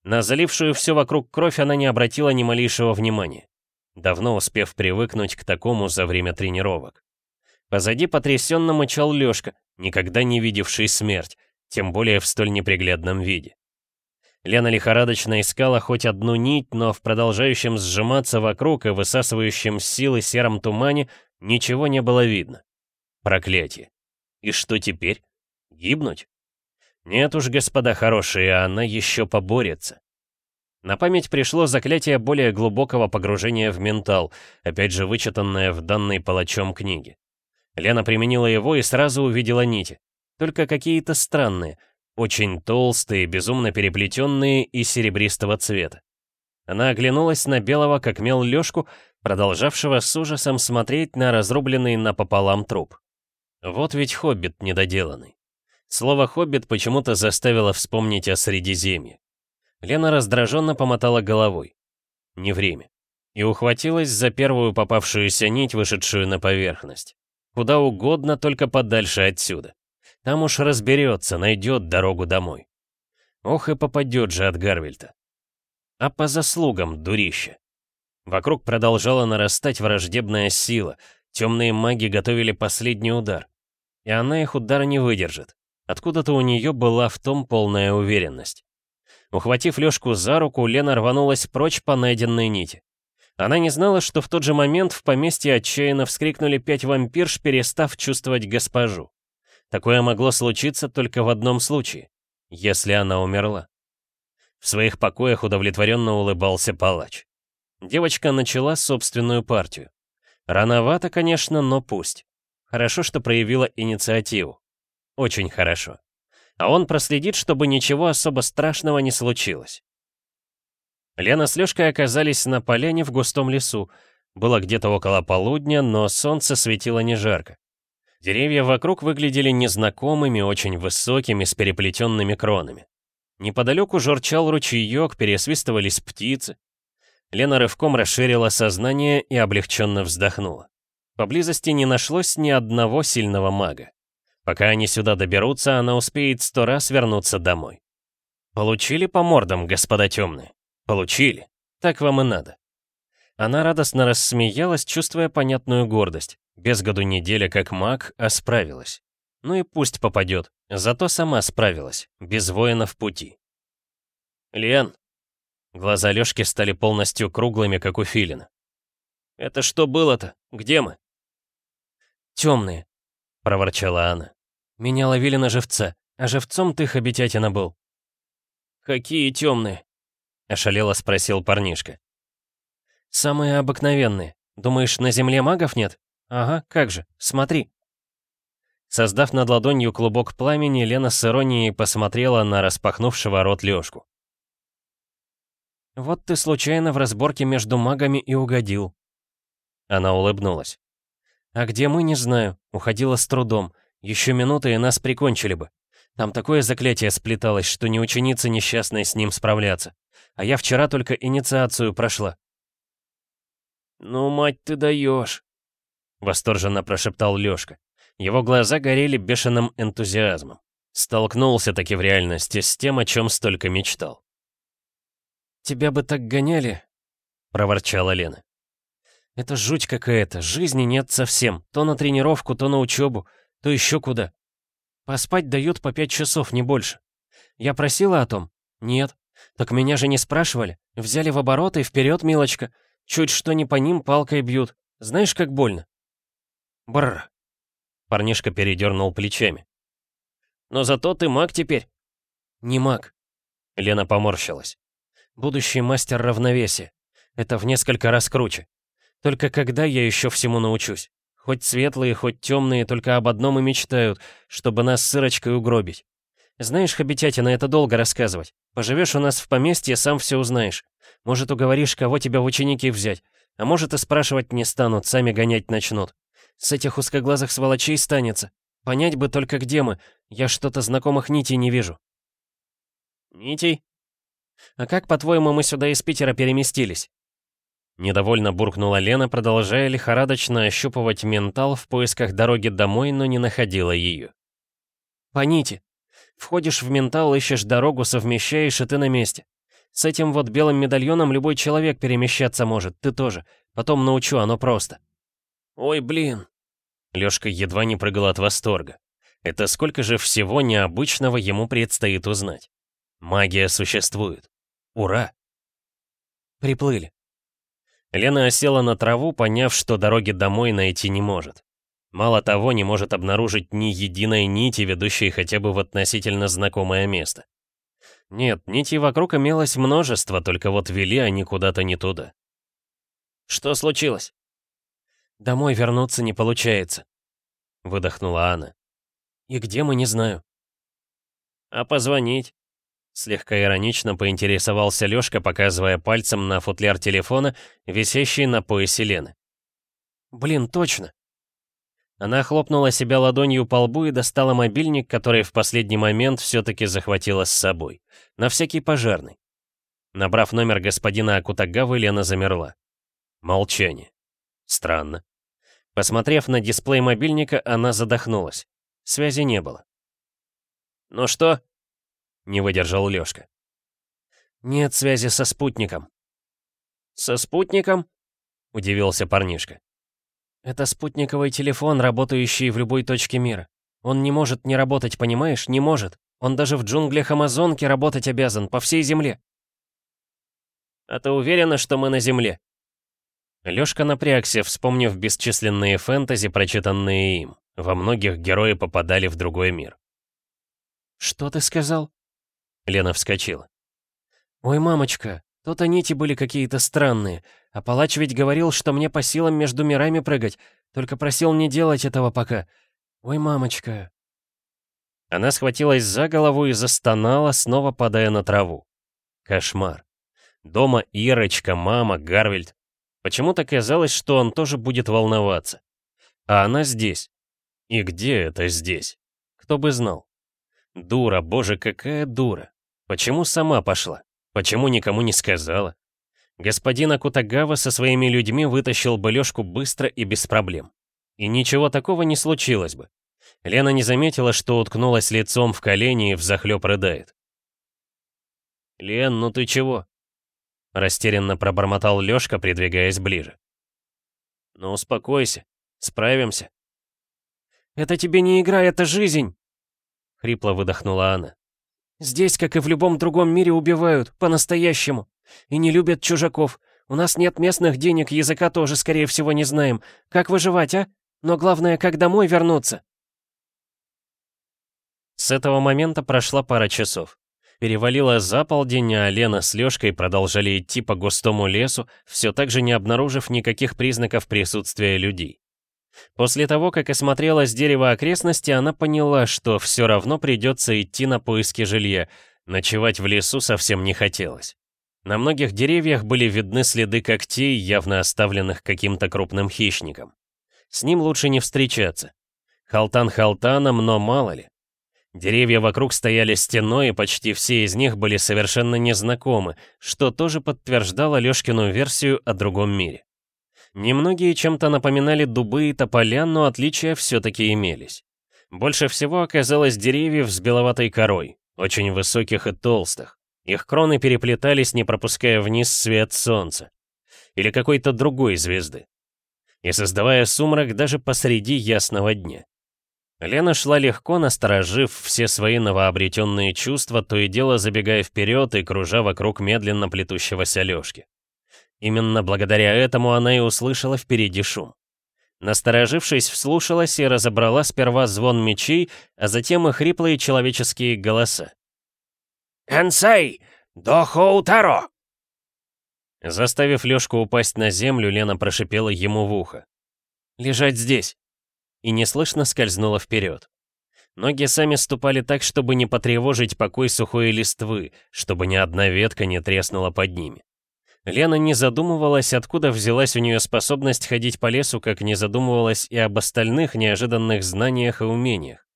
Speaker 1: На залившую все вокруг кровь она не обратила ни малейшего внимания, давно успев привыкнуть к такому за время тренировок. Позади потрясенно мычал Лёшка, никогда не видевший смерть, тем более в столь неприглядном виде. Лена лихорадочно искала хоть одну нить, но в продолжающем сжиматься вокруг и высасывающем силы сером тумане ничего не было видно. Проклятие. И что теперь? Гибнуть? Нет уж, господа хорошие, она еще поборется. На память пришло заклятие более глубокого погружения в ментал, опять же вычитанное в данной палачом книге. Лена применила его и сразу увидела нити. Только какие-то странные, очень толстые, безумно переплетенные и серебристого цвета. Она оглянулась на белого, как мел Лёшку, продолжавшего с ужасом смотреть на разрубленный напополам труп. Вот ведь хоббит недоделанный. Слово «хоббит» почему-то заставило вспомнить о Средиземье. Лена раздраженно помотала головой. Не время. И ухватилась за первую попавшуюся нить, вышедшую на поверхность. Куда угодно, только подальше отсюда. Там уж разберется, найдет дорогу домой. Ох и попадет же от Гарвельта. А по заслугам, дурище. Вокруг продолжала нарастать враждебная сила. Темные маги готовили последний удар. и она их удара не выдержит. Откуда-то у нее была в том полная уверенность. Ухватив Лёшку за руку, Лена рванулась прочь по найденной нити. Она не знала, что в тот же момент в поместье отчаянно вскрикнули пять вампирш, перестав чувствовать госпожу. Такое могло случиться только в одном случае, если она умерла. В своих покоях удовлетворенно улыбался палач. Девочка начала собственную партию. Рановато, конечно, но пусть. Хорошо, что проявила инициативу. Очень хорошо. А он проследит, чтобы ничего особо страшного не случилось. Лена с Лёшкой оказались на поляне в густом лесу. Было где-то около полудня, но солнце светило не жарко. Деревья вокруг выглядели незнакомыми, очень высокими, с переплетенными кронами. Неподалеку журчал ручеек, пересвистывались птицы. Лена рывком расширила сознание и облегченно вздохнула. Поблизости не нашлось ни одного сильного мага. Пока они сюда доберутся, она успеет сто раз вернуться домой. Получили по мордам, господа темные? Получили. Так вам и надо. Она радостно рассмеялась, чувствуя понятную гордость. Без году неделя как маг, а справилась. Ну и пусть попадет. Зато сама справилась, без воина в пути. «Лен!» Глаза Лёшки стали полностью круглыми, как у филина. «Это что было-то? Где мы?»
Speaker 2: «Темные», — проворчала она. «Меня ловили на живца, а живцом ты, хобитятина, был».
Speaker 1: «Какие темные?» — ошалело спросил парнишка.
Speaker 2: «Самые обыкновенные. Думаешь, на земле магов нет? Ага, как же, смотри».
Speaker 1: Создав над ладонью клубок пламени, Лена с иронией посмотрела на распахнувшего рот Лёшку.
Speaker 2: «Вот ты случайно в разборке между магами и угодил».
Speaker 1: Она улыбнулась.
Speaker 2: «А где мы, не знаю. Уходила с трудом. Еще минуты, и нас прикончили бы. Там такое заклятие сплеталось, что не ученица несчастной с ним справляться. А я вчера только инициацию прошла».
Speaker 1: «Ну, мать ты даешь!» — восторженно прошептал Лёшка. Его глаза горели бешеным энтузиазмом. Столкнулся таки в реальности с тем, о чем столько мечтал.
Speaker 2: «Тебя бы так гоняли!» — проворчала Лена. «Это жуть какая-то, жизни нет совсем. То на тренировку, то на учебу, то еще куда. Поспать дают по пять часов, не больше. Я просила о том? Нет. Так меня же не спрашивали. Взяли в оборот и вперед, милочка. Чуть что не по ним палкой бьют. Знаешь, как больно?»
Speaker 1: Бррр. Парнишка передернул плечами. «Но зато ты маг теперь».
Speaker 2: «Не маг».
Speaker 1: Лена поморщилась.
Speaker 2: «Будущий мастер равновесия. Это в несколько раз круче. Только когда я еще всему научусь? Хоть светлые, хоть темные, только об одном и мечтают, чтобы нас Сырочкой угробить. Знаешь, Хобитятина, это долго рассказывать. Поживешь у нас в поместье, сам все узнаешь. Может, уговоришь, кого тебя в ученики взять. А может, и спрашивать не станут, сами гонять начнут. С этих узкоглазых сволочей станется. Понять бы только, где мы. Я что-то знакомых нитей не вижу.
Speaker 1: Нитей?
Speaker 2: А как, по-твоему, мы сюда из Питера переместились?
Speaker 1: Недовольно буркнула Лена, продолжая лихорадочно ощупывать ментал в поисках дороги домой, но не находила ее.
Speaker 2: По нити. Входишь в ментал, ищешь дорогу, совмещаешь, и ты на месте. С этим вот белым медальоном любой человек перемещаться может, ты тоже. Потом научу, оно просто.
Speaker 1: «Ой, блин!» Лёшка едва не прыгал от восторга. Это сколько же всего необычного ему предстоит узнать. Магия существует. Ура!
Speaker 2: Приплыли.
Speaker 1: Лена осела на траву, поняв, что дороги домой найти не может. Мало того, не может обнаружить ни единой нити, ведущей хотя бы в относительно знакомое место. Нет, нитей вокруг имелось множество, только вот вели они куда-то не туда.
Speaker 2: «Что случилось?» «Домой вернуться не получается», — выдохнула Анна. «И где мы, не знаю».
Speaker 1: «А позвонить?» Слегка иронично поинтересовался Лёшка, показывая пальцем на футляр телефона, висящий на поясе Лены.
Speaker 2: «Блин, точно!»
Speaker 1: Она хлопнула себя ладонью по лбу и достала мобильник, который в последний момент все-таки захватила с собой. На всякий пожарный. Набрав номер господина Акутагавы, Лена замерла. Молчание. Странно. Посмотрев на дисплей мобильника, она задохнулась. Связи не было. «Ну что?» — не выдержал Лёшка.
Speaker 2: «Нет связи со спутником».
Speaker 1: «Со спутником?» — удивился парнишка.
Speaker 2: «Это спутниковый телефон, работающий в любой точке мира. Он не может не работать, понимаешь? Не может. Он даже в джунглях Амазонки работать обязан, по всей земле.
Speaker 1: А ты уверена, что мы на земле? Лёшка напрягся, вспомнив бесчисленные фэнтези, прочитанные им. Во многих герои попадали в другой мир.
Speaker 2: «Что ты сказал?»
Speaker 1: Лена вскочила.
Speaker 2: «Ой, мамочка, то-то нити были какие-то странные, а палач ведь говорил, что мне по силам между мирами прыгать, только просил не делать этого пока. Ой, мамочка».
Speaker 1: Она схватилась за голову и застонала, снова падая на траву. Кошмар. Дома Ирочка, мама, Гарвельд. Почему-то казалось, что он тоже будет волноваться. А она здесь. И где это здесь? Кто бы знал. Дура, боже, какая дура. Почему сама пошла? Почему никому не сказала? Господин Акутагава со своими людьми вытащил бы Лёшку быстро и без проблем. И ничего такого не случилось бы. Лена не заметила, что уткнулась лицом в колени и взахлёб рыдает. «Лен, ну ты чего?» Растерянно пробормотал Лёшка, придвигаясь ближе. «Ну успокойся, справимся».
Speaker 2: «Это тебе не игра, это жизнь!»
Speaker 1: Хрипло выдохнула она.
Speaker 2: Здесь, как и в любом другом мире, убивают, по-настоящему. И не любят чужаков. У нас нет местных денег, языка тоже, скорее всего, не знаем. Как выживать, а? Но главное, как домой вернуться?»
Speaker 1: С этого момента прошла пара часов. Перевалило за полдень, а Лена с Лёшкой продолжали идти по густому лесу, все так же не обнаружив никаких признаков присутствия людей. После того, как осмотрела с дерева окрестности, она поняла, что все равно придется идти на поиски жилья. Ночевать в лесу совсем не хотелось. На многих деревьях были видны следы когтей, явно оставленных каким-то крупным хищником. С ним лучше не встречаться. Халтан халтаном, но мало ли. Деревья вокруг стояли стеной, и почти все из них были совершенно незнакомы, что тоже подтверждало Лёшкину версию о другом мире. Немногие чем-то напоминали дубы и тополя, но отличия все-таки имелись. Больше всего оказалось деревьев с беловатой корой, очень высоких и толстых. Их кроны переплетались, не пропуская вниз свет солнца. Или какой-то другой звезды. И создавая сумрак даже посреди ясного дня. Лена шла легко, насторожив все свои новообретенные чувства, то и дело забегая вперед и кружа вокруг медленно плетущегося Лёшки. Именно благодаря этому она и услышала впереди шум. Насторожившись, вслушалась и разобрала сперва звон мечей, а затем и хриплые человеческие голоса.
Speaker 3: «Энсей! Дохо Утаро!»
Speaker 1: Заставив Лёшку упасть на землю, Лена прошипела ему в ухо. «Лежать здесь!» И неслышно скользнула вперед. Ноги сами ступали так, чтобы не потревожить покой сухой листвы, чтобы ни одна ветка не треснула под ними. Лена не задумывалась, откуда взялась у нее способность ходить по лесу, как не задумывалась и об остальных неожиданных знаниях и умениях.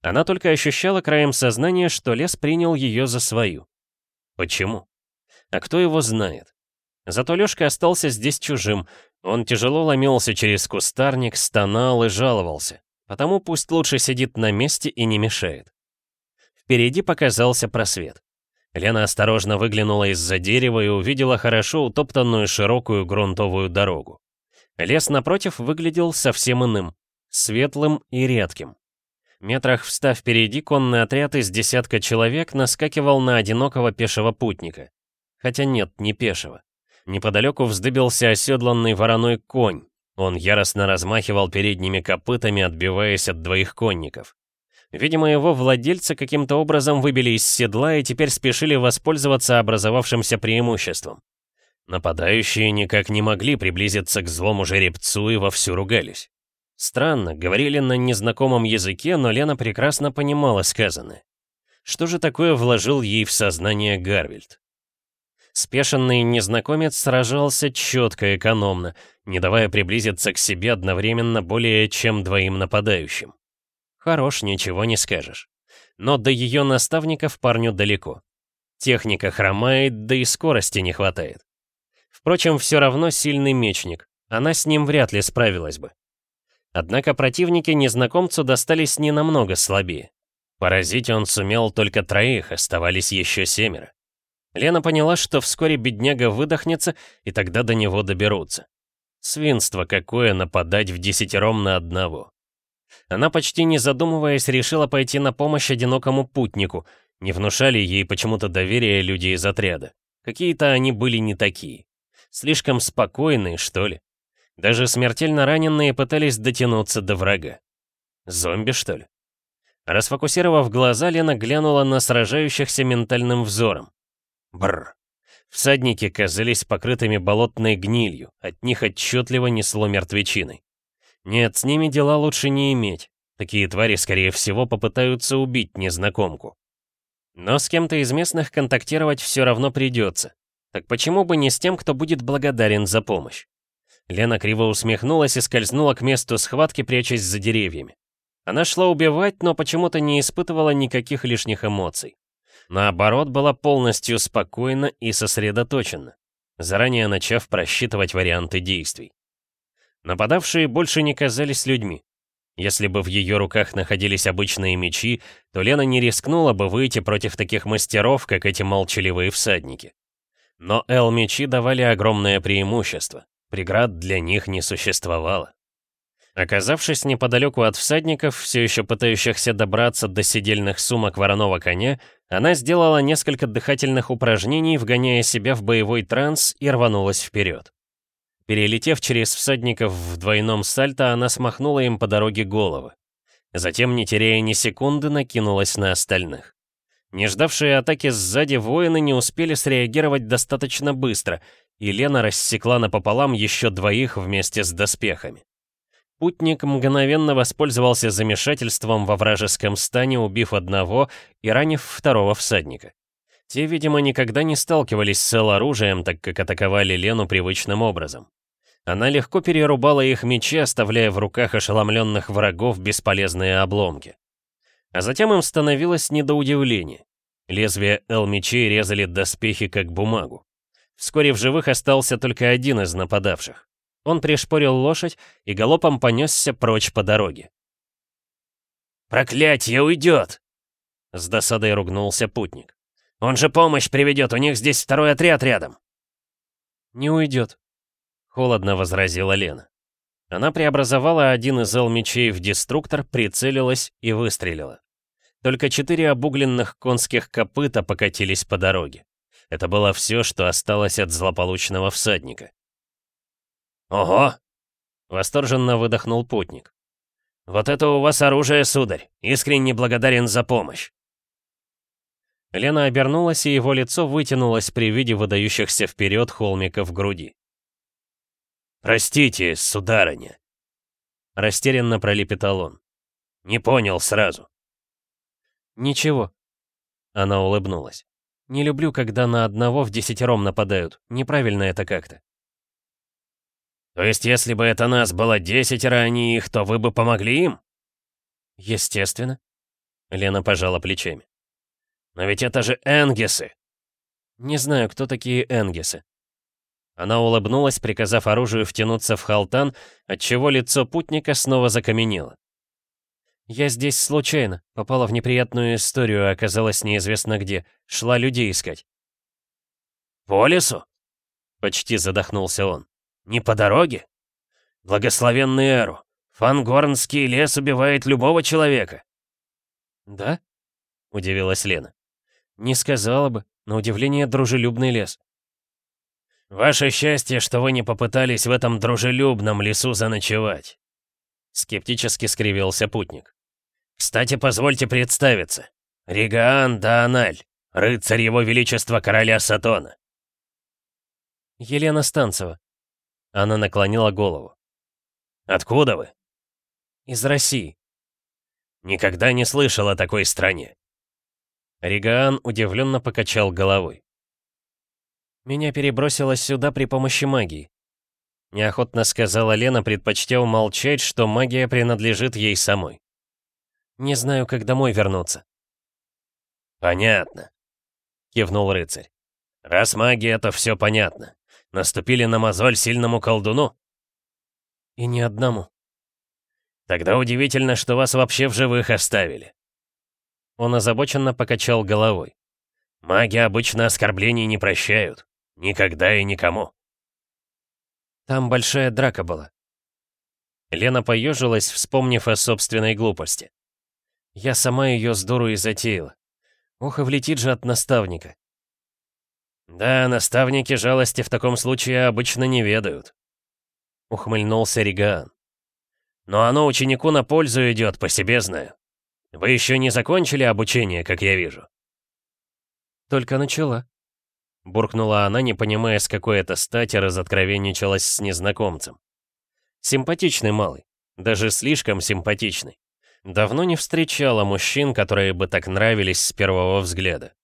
Speaker 1: Она только ощущала краем сознания, что лес принял ее за свою. Почему? А кто его знает? Зато Лёшка остался здесь чужим. Он тяжело ломился через кустарник, стонал и жаловался. Потому пусть лучше сидит на месте и не мешает. Впереди показался просвет. Лена осторожно выглянула из-за дерева и увидела хорошо утоптанную широкую грунтовую дорогу. Лес напротив выглядел совсем иным, светлым и редким. Метрах в ста впереди конный отряд из десятка человек наскакивал на одинокого пешего путника. Хотя нет, не пешего. Неподалеку вздыбился оседланный вороной конь. Он яростно размахивал передними копытами, отбиваясь от двоих конников. Видимо, его владельцы каким-то образом выбили из седла и теперь спешили воспользоваться образовавшимся преимуществом. Нападающие никак не могли приблизиться к злому жеребцу и вовсю ругались. Странно, говорили на незнакомом языке, но Лена прекрасно понимала сказанное. Что же такое вложил ей в сознание Гарвельд? Спешенный незнакомец сражался четко и экономно, не давая приблизиться к себе одновременно более чем двоим нападающим. Хорош, ничего не скажешь. Но до ее наставников парню далеко. Техника хромает, да и скорости не хватает. Впрочем, все равно сильный мечник. Она с ним вряд ли справилась бы. Однако противники незнакомцу достались не намного слабее. Поразить он сумел только троих, оставались еще семеро. Лена поняла, что вскоре бедняга выдохнется, и тогда до него доберутся. Свинство какое нападать в десятером на одного. Она почти не задумываясь решила пойти на помощь одинокому путнику. Не внушали ей почему-то доверие люди из отряда. Какие-то они были не такие. Слишком спокойные, что ли. Даже смертельно раненые пытались дотянуться до врага. Зомби, что ли? Расфокусировав глаза, Лена глянула на сражающихся ментальным взором. Бррр. Всадники казались покрытыми болотной гнилью, от них отчетливо несло мертвечиной. Нет, с ними дела лучше не иметь. Такие твари, скорее всего, попытаются убить незнакомку. Но с кем-то из местных контактировать все равно придется. Так почему бы не с тем, кто будет благодарен за помощь? Лена криво усмехнулась и скользнула к месту схватки, прячась за деревьями. Она шла убивать, но почему-то не испытывала никаких лишних эмоций. Наоборот, была полностью спокойна и сосредоточена, заранее начав просчитывать варианты действий. Нападавшие больше не казались людьми. Если бы в ее руках находились обычные мечи, то Лена не рискнула бы выйти против таких мастеров, как эти молчаливые всадники. Но Эл-мечи давали огромное преимущество. Преград для них не существовало. Оказавшись неподалеку от всадников, все еще пытающихся добраться до сидельных сумок вороного коня, она сделала несколько дыхательных упражнений, вгоняя себя в боевой транс и рванулась вперед. Перелетев через всадников в двойном сальто, она смахнула им по дороге головы. Затем, не теряя ни секунды, накинулась на остальных. Не ждавшие атаки сзади воины не успели среагировать достаточно быстро, и Лена рассекла напополам еще двоих вместе с доспехами. Путник мгновенно воспользовался замешательством во вражеском стане, убив одного и ранив второго всадника. Те, видимо, никогда не сталкивались с оружием, так как атаковали Лену привычным образом. Она легко перерубала их мечи, оставляя в руках ошеломленных врагов бесполезные обломки. А затем им становилось не до удивления. Лезвия Эл-мечей резали доспехи как бумагу. Вскоре в живых остался только один из нападавших. Он пришпорил лошадь и галопом понесся прочь по дороге.
Speaker 3: «Проклятье, уйдет!»
Speaker 1: С досадой ругнулся путник.
Speaker 3: «Он же помощь приведет, у них здесь второй отряд рядом!»
Speaker 2: «Не уйдет», Холодно возразила Лена. Она преобразовала один из эл-мечей в деструктор, прицелилась и выстрелила. Только четыре обугленных конских копыта покатились по дороге. Это было все, что осталось от злополучного всадника.
Speaker 3: «Ого!»
Speaker 2: — восторженно выдохнул путник.
Speaker 3: «Вот это у вас оружие, сударь! Искренне благодарен за помощь!»
Speaker 2: Лена обернулась, и его лицо вытянулось при виде выдающихся вперед холмиков груди.
Speaker 3: «Простите, сударыня!»
Speaker 2: Растерянно пролепетал он.
Speaker 3: «Не понял сразу».
Speaker 2: «Ничего». Она улыбнулась. «Не люблю, когда на одного в десятером нападают. Неправильно это как-то».
Speaker 3: «То есть, если бы это нас было десятеро, а не их, то вы бы помогли им?»
Speaker 2: «Естественно».
Speaker 1: Лена пожала плечами.
Speaker 3: «Но ведь это же энгесы!»
Speaker 2: «Не знаю, кто такие энгесы»,
Speaker 1: она улыбнулась, приказав оружию втянуться в халтан, отчего лицо путника снова закаменело.
Speaker 2: «Я здесь случайно. Попала в неприятную историю, оказалась неизвестно где. Шла людей искать».
Speaker 3: «По лесу?»
Speaker 1: — почти задохнулся он.
Speaker 3: «Не по дороге? Благословенный Эру. Фангорнский лес убивает любого человека».
Speaker 2: «Да?» — удивилась Лена.
Speaker 1: «Не сказала бы. На удивление, дружелюбный лес».
Speaker 3: «Ваше счастье, что вы не попытались в этом дружелюбном лесу заночевать», — скептически скривился путник. «Кстати, позвольте представиться. Ригаан Дааналь, рыцарь его величества короля Сатона».
Speaker 2: «Елена Станцева».
Speaker 1: Она наклонила голову.
Speaker 3: «Откуда вы?»
Speaker 2: «Из России».
Speaker 3: «Никогда не слышал о такой стране».
Speaker 1: Ригаан удивленно покачал головой.
Speaker 2: Меня перебросило сюда при помощи магии. Неохотно сказала Лена, предпочтя умолчать, что магия принадлежит ей самой. Не знаю, как домой вернуться.
Speaker 3: Понятно, кивнул рыцарь. Раз магия, то все понятно. Наступили на мозоль сильному колдуну?
Speaker 2: И не одному.
Speaker 3: Тогда удивительно, что вас вообще в живых оставили.
Speaker 1: Он озабоченно покачал головой.
Speaker 3: Маги обычно оскорблений не прощают. Никогда и никому.
Speaker 2: Там большая драка была.
Speaker 1: Лена поежилась, вспомнив о собственной глупости. Я сама ее с дуру и затеяла. Ох, и влетит же от наставника.
Speaker 3: Да, наставники жалости в таком случае обычно не ведают. Ухмыльнулся Ригаан. Но оно ученику на пользу идет, по себе знаю. Вы еще не закончили обучение, как я вижу.
Speaker 1: Только начала. Буркнула она, не понимая, с какой это стати разоткровенничалась с незнакомцем. Симпатичный малый. Даже слишком симпатичный. Давно не встречала мужчин, которые бы так нравились с первого взгляда.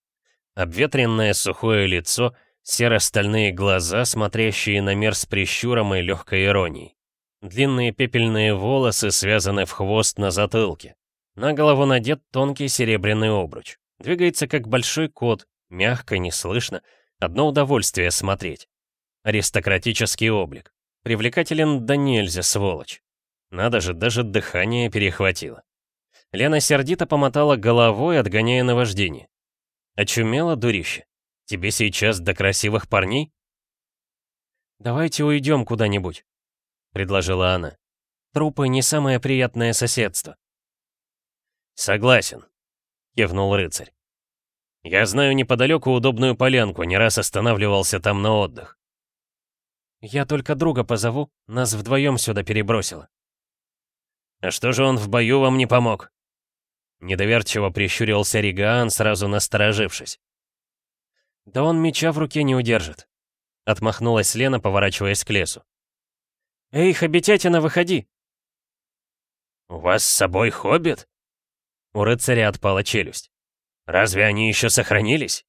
Speaker 1: Обветренное сухое лицо, серо-стальные глаза, смотрящие на мир с прищуром и легкой иронией. Длинные пепельные волосы связаны в хвост на затылке. На голову надет тонкий серебряный обруч. Двигается как большой кот, мягко, неслышно. Одно удовольствие смотреть. Аристократический облик. Привлекателен да нельзя, сволочь. Надо же, даже дыхание перехватило. Лена сердито помотала головой, отгоняя наваждение. Очумела, дурище. Тебе сейчас до красивых парней? «Давайте уйдем куда-нибудь», — предложила она. «Трупы — не самое приятное соседство».
Speaker 3: «Согласен», — кивнул рыцарь. «Я знаю неподалеку удобную полянку, не раз останавливался там на отдых.
Speaker 1: «Я только друга позову, нас вдвоем сюда перебросило».
Speaker 3: «А что же он в бою вам не помог?»
Speaker 1: Недоверчиво прищурился Ригаан, сразу насторожившись. «Да он меча в руке не удержит», — отмахнулась Лена, поворачиваясь к лесу. «Эй, хоббитятина, выходи!»
Speaker 3: «У вас с собой хоббит?»
Speaker 1: У рыцаря отпала челюсть.
Speaker 3: «Разве они еще сохранились?»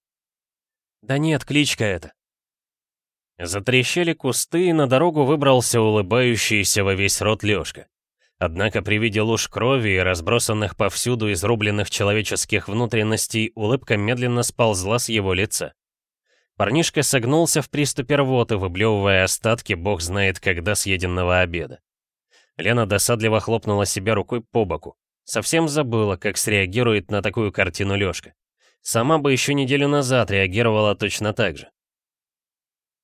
Speaker 1: «Да нет, кличка это. Затрещали кусты, и на дорогу выбрался улыбающийся во весь рот Лёшка. Однако при виде луж крови и разбросанных повсюду изрубленных человеческих внутренностей улыбка медленно сползла с его лица. Парнишка согнулся в приступе рвоты, выблевывая остатки бог знает когда съеденного обеда. Лена досадливо хлопнула себя рукой по боку. Совсем забыла, как среагирует на такую картину Лёшка. Сама бы еще неделю назад реагировала точно так же.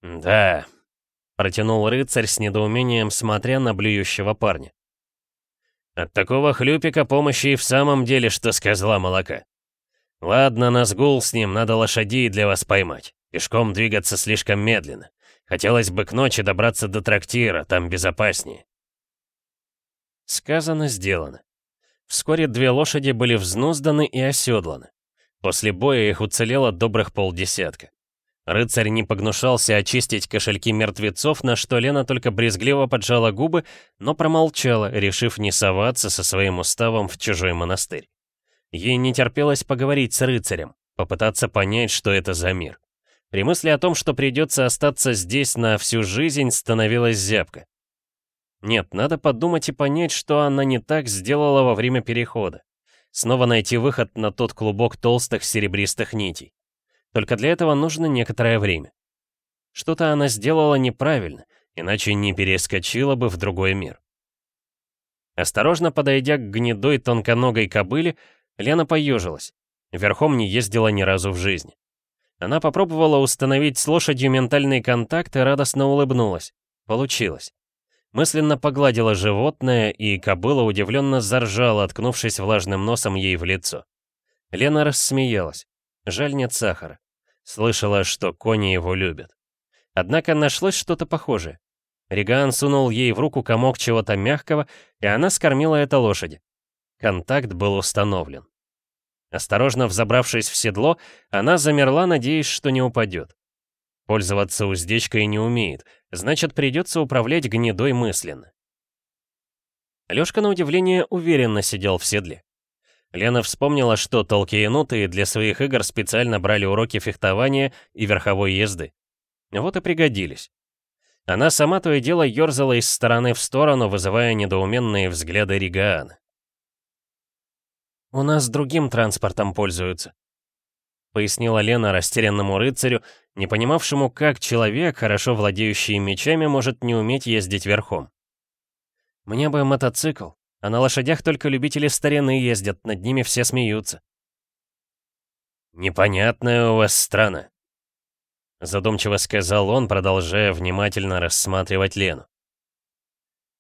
Speaker 3: «Да», — протянул рыцарь с недоумением, смотря на блюющего парня. «От такого хлюпика помощи и в самом деле, что с козла молока. Ладно, Назгул с ним, надо лошадей для вас поймать. Пешком двигаться слишком медленно. Хотелось бы к ночи добраться до трактира, там безопаснее».
Speaker 1: Сказано, сделано. Вскоре две лошади были взнузданы и оседланы. После боя их уцелело добрых полдесятка. Рыцарь не погнушался очистить кошельки мертвецов, на что Лена только брезгливо поджала губы, но промолчала, решив не соваться со своим уставом в чужой монастырь. Ей не терпелось поговорить с рыцарем, попытаться понять, что это за мир. При мысли о том, что придется остаться здесь на всю жизнь, становилась зябко. Нет, надо подумать и понять, что она не так сделала во время перехода. Снова найти выход на тот клубок толстых серебристых нитей. Только для этого нужно некоторое время. Что-то она сделала неправильно, иначе не перескочила бы в другой мир. Осторожно подойдя к гнедой тонконогой кобыле, Лена поежилась. Верхом не ездила ни разу в жизни. Она попробовала установить с лошадью ментальный контакт и радостно улыбнулась. Получилось. Мысленно погладила животное, и кобыла удивленно заржала, откнувшись влажным носом ей в лицо. Лена рассмеялась. Жаль, нет сахара. Слышала, что кони его любят. Однако нашлось что-то похожее. Риган сунул ей в руку комок чего-то мягкого, и она скормила это лошади. Контакт был установлен. Осторожно взобравшись в седло, она замерла, надеясь, что не упадет. Пользоваться уздечкой не умеет, значит, придется управлять гнедой мысленно. Лёшка, на удивление, уверенно сидел в седле. Лена вспомнила, что толкиенуты для своих игр специально брали уроки фехтования и верховой езды. Вот и пригодились. Она сама то и дело ёрзала из стороны в сторону, вызывая недоуменные взгляды Ригаана. «У нас другим транспортом пользуются», — пояснила Лена растерянному рыцарю, не понимавшему, как человек, хорошо владеющий мечами, может не уметь ездить верхом. «Мне бы мотоцикл, а на лошадях только любители старины ездят, над ними все смеются.
Speaker 3: «Непонятная у вас страна», — задумчиво сказал он, продолжая внимательно рассматривать Лену.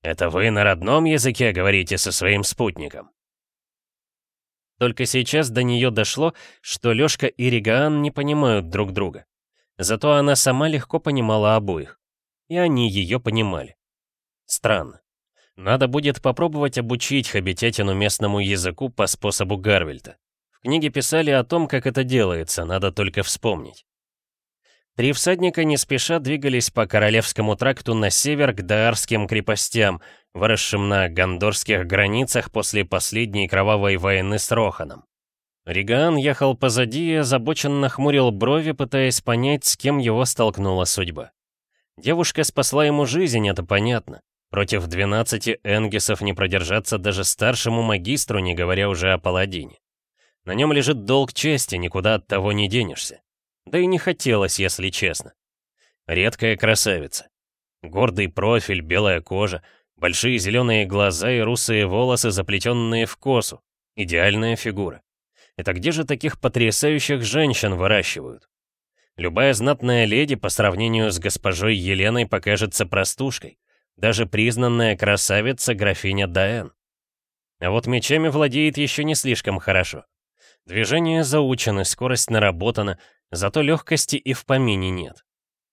Speaker 3: «Это вы на родном языке говорите со своим спутником?»
Speaker 1: Только сейчас до нее дошло, что Лёшка и Ригаан не понимают друг друга. Зато она сама легко понимала обоих. И они ее понимали. Странно. Надо будет попробовать обучить хоббитятину местному языку по способу Гарвельта. В книге писали о том, как это делается, надо только вспомнить. Три всадника не спеша двигались по Королевскому тракту на север к Даарским крепостям, выросшим на гондорских границах после последней кровавой войны с Роханом. Ригаан ехал позади и озабоченно хмурил брови, пытаясь понять, с кем его столкнула судьба. Девушка спасла ему жизнь, это понятно. Против 12 энгисов не продержаться даже старшему магистру, не говоря уже о паладине. На нем лежит долг чести, никуда от того не денешься. Да и не хотелось, если честно. Редкая красавица. Гордый профиль, белая кожа, большие зеленые глаза и русые волосы, заплетенные в косу. Идеальная фигура. Это где же таких потрясающих женщин выращивают? Любая знатная леди по сравнению с госпожой Еленой покажется простушкой. Даже признанная красавица графиня Даэн. А вот мечами владеет еще не слишком хорошо. Движения заучены, скорость наработана, зато легкости и в помине нет.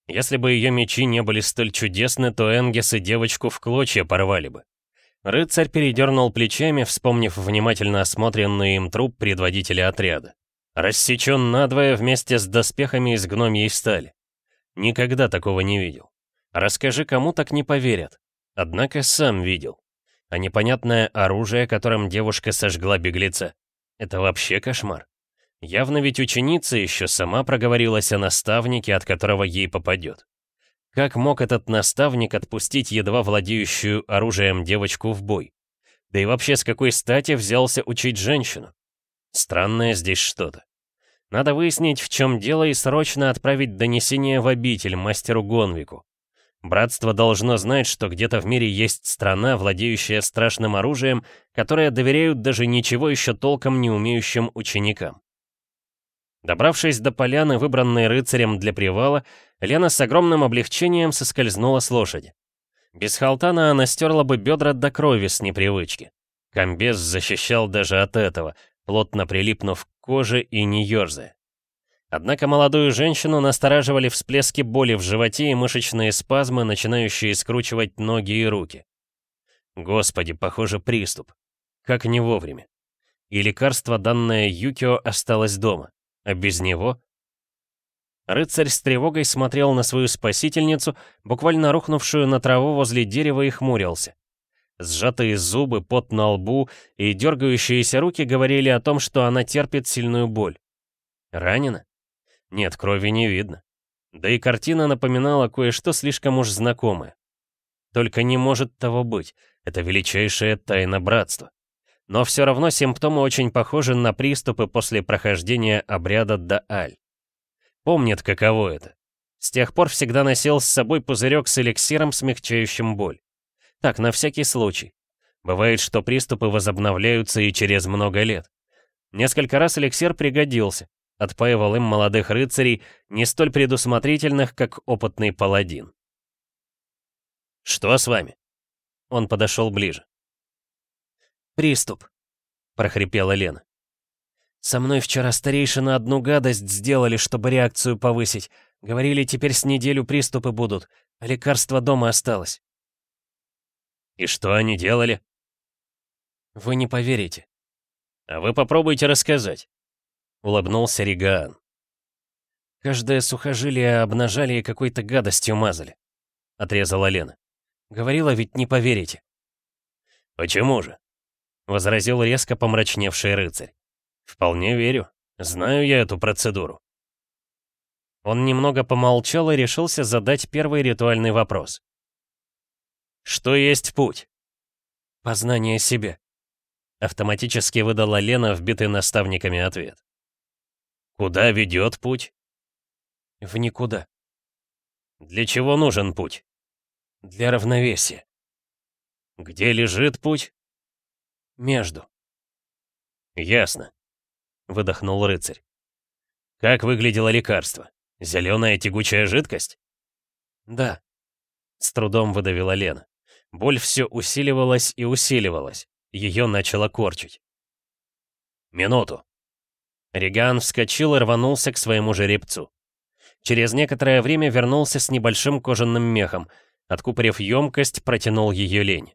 Speaker 1: Если бы ее мечи не были столь чудесны, то Энгес и девочку в клочья порвали бы. Рыцарь передернул плечами, вспомнив внимательно осмотренный им труп предводителя отряда. Рассечен надвое вместе с доспехами из гномьей стали. Никогда такого не видел. Расскажи кому, так не поверят. Однако сам видел. А непонятное оружие, которым девушка сожгла беглеца. Это вообще кошмар. Явно ведь ученица еще сама проговорилась о наставнике, от которого ей попадет. Как мог этот наставник отпустить едва владеющую оружием девочку в бой? Да и вообще с какой стати взялся учить женщину? Странное здесь что-то. Надо выяснить, в чем дело, и срочно отправить донесение в обитель мастеру Гонвику. Братство должно знать, что где-то в мире есть страна, владеющая страшным оружием, которое доверяют даже ничего еще толком не умеющим ученикам. Добравшись до поляны, выбранной рыцарем для привала, Лена с огромным облегчением соскользнула с лошади. Без халтана она стерла бы бедра до крови с непривычки. Комбез защищал даже от этого, плотно прилипнув к коже и не ерзая. Однако молодую женщину настораживали всплески боли в животе и мышечные спазмы, начинающие скручивать ноги и руки. Господи, похоже, приступ. Как не вовремя. И лекарство, данное Юкио, осталось дома. А без него... Рыцарь с тревогой смотрел на свою спасительницу, буквально рухнувшую на траву возле дерева и хмурился. Сжатые зубы, пот на лбу и дергающиеся руки говорили о том, что она терпит сильную боль. Ранена? Нет, крови не видно. Да и картина напоминала кое-что слишком уж знакомое. Только не может того быть. Это величайшая тайна братства. Но все равно симптомы очень похожи на приступы после прохождения обряда Дааль. Помнит, каково это. С тех пор всегда носил с собой пузырек с эликсиром, смягчающим боль. Так, на всякий случай. Бывает, что приступы возобновляются и через много лет. Несколько раз эликсир пригодился. Отпаивал им молодых рыцарей, не столь предусмотрительных, как опытный паладин. «Что с вами?» Он подошел ближе. «Приступ», — прохрипела Лена. «Со мной вчера старейшины одну гадость сделали, чтобы реакцию повысить. Говорили, теперь с неделю приступы будут, а лекарство дома осталось».
Speaker 3: «И что они делали?»
Speaker 1: «Вы не поверите».
Speaker 3: «А вы попробуйте рассказать», — улыбнулся Ригаан.
Speaker 1: «Каждое сухожилие обнажали и какой-то гадостью мазали», — отрезала Лена. «Говорила, ведь не поверите».
Speaker 3: «Почему же?» — возразил резко помрачневший рыцарь. «Вполне верю. Знаю я эту процедуру».
Speaker 1: Он немного помолчал и решился задать первый ритуальный вопрос.
Speaker 3: «Что есть путь?»
Speaker 1: «Познание себя», — автоматически выдала Лена, вбитый наставниками ответ.
Speaker 3: «Куда ведет путь?»
Speaker 1: «В никуда».
Speaker 3: «Для чего нужен путь?»
Speaker 1: «Для равновесия».
Speaker 3: «Где лежит путь?»
Speaker 1: Между.
Speaker 3: Ясно. Выдохнул рыцарь. Как выглядело лекарство? Зеленая тягучая жидкость?
Speaker 1: Да. С трудом выдавила Лена. Боль все усиливалась и усиливалась. Ее начало корчить. «Минуту!» Реган вскочил и рванулся к своему жеребцу. Через некоторое время вернулся с небольшим кожаным мехом. Откупорив емкость, протянул ее лень.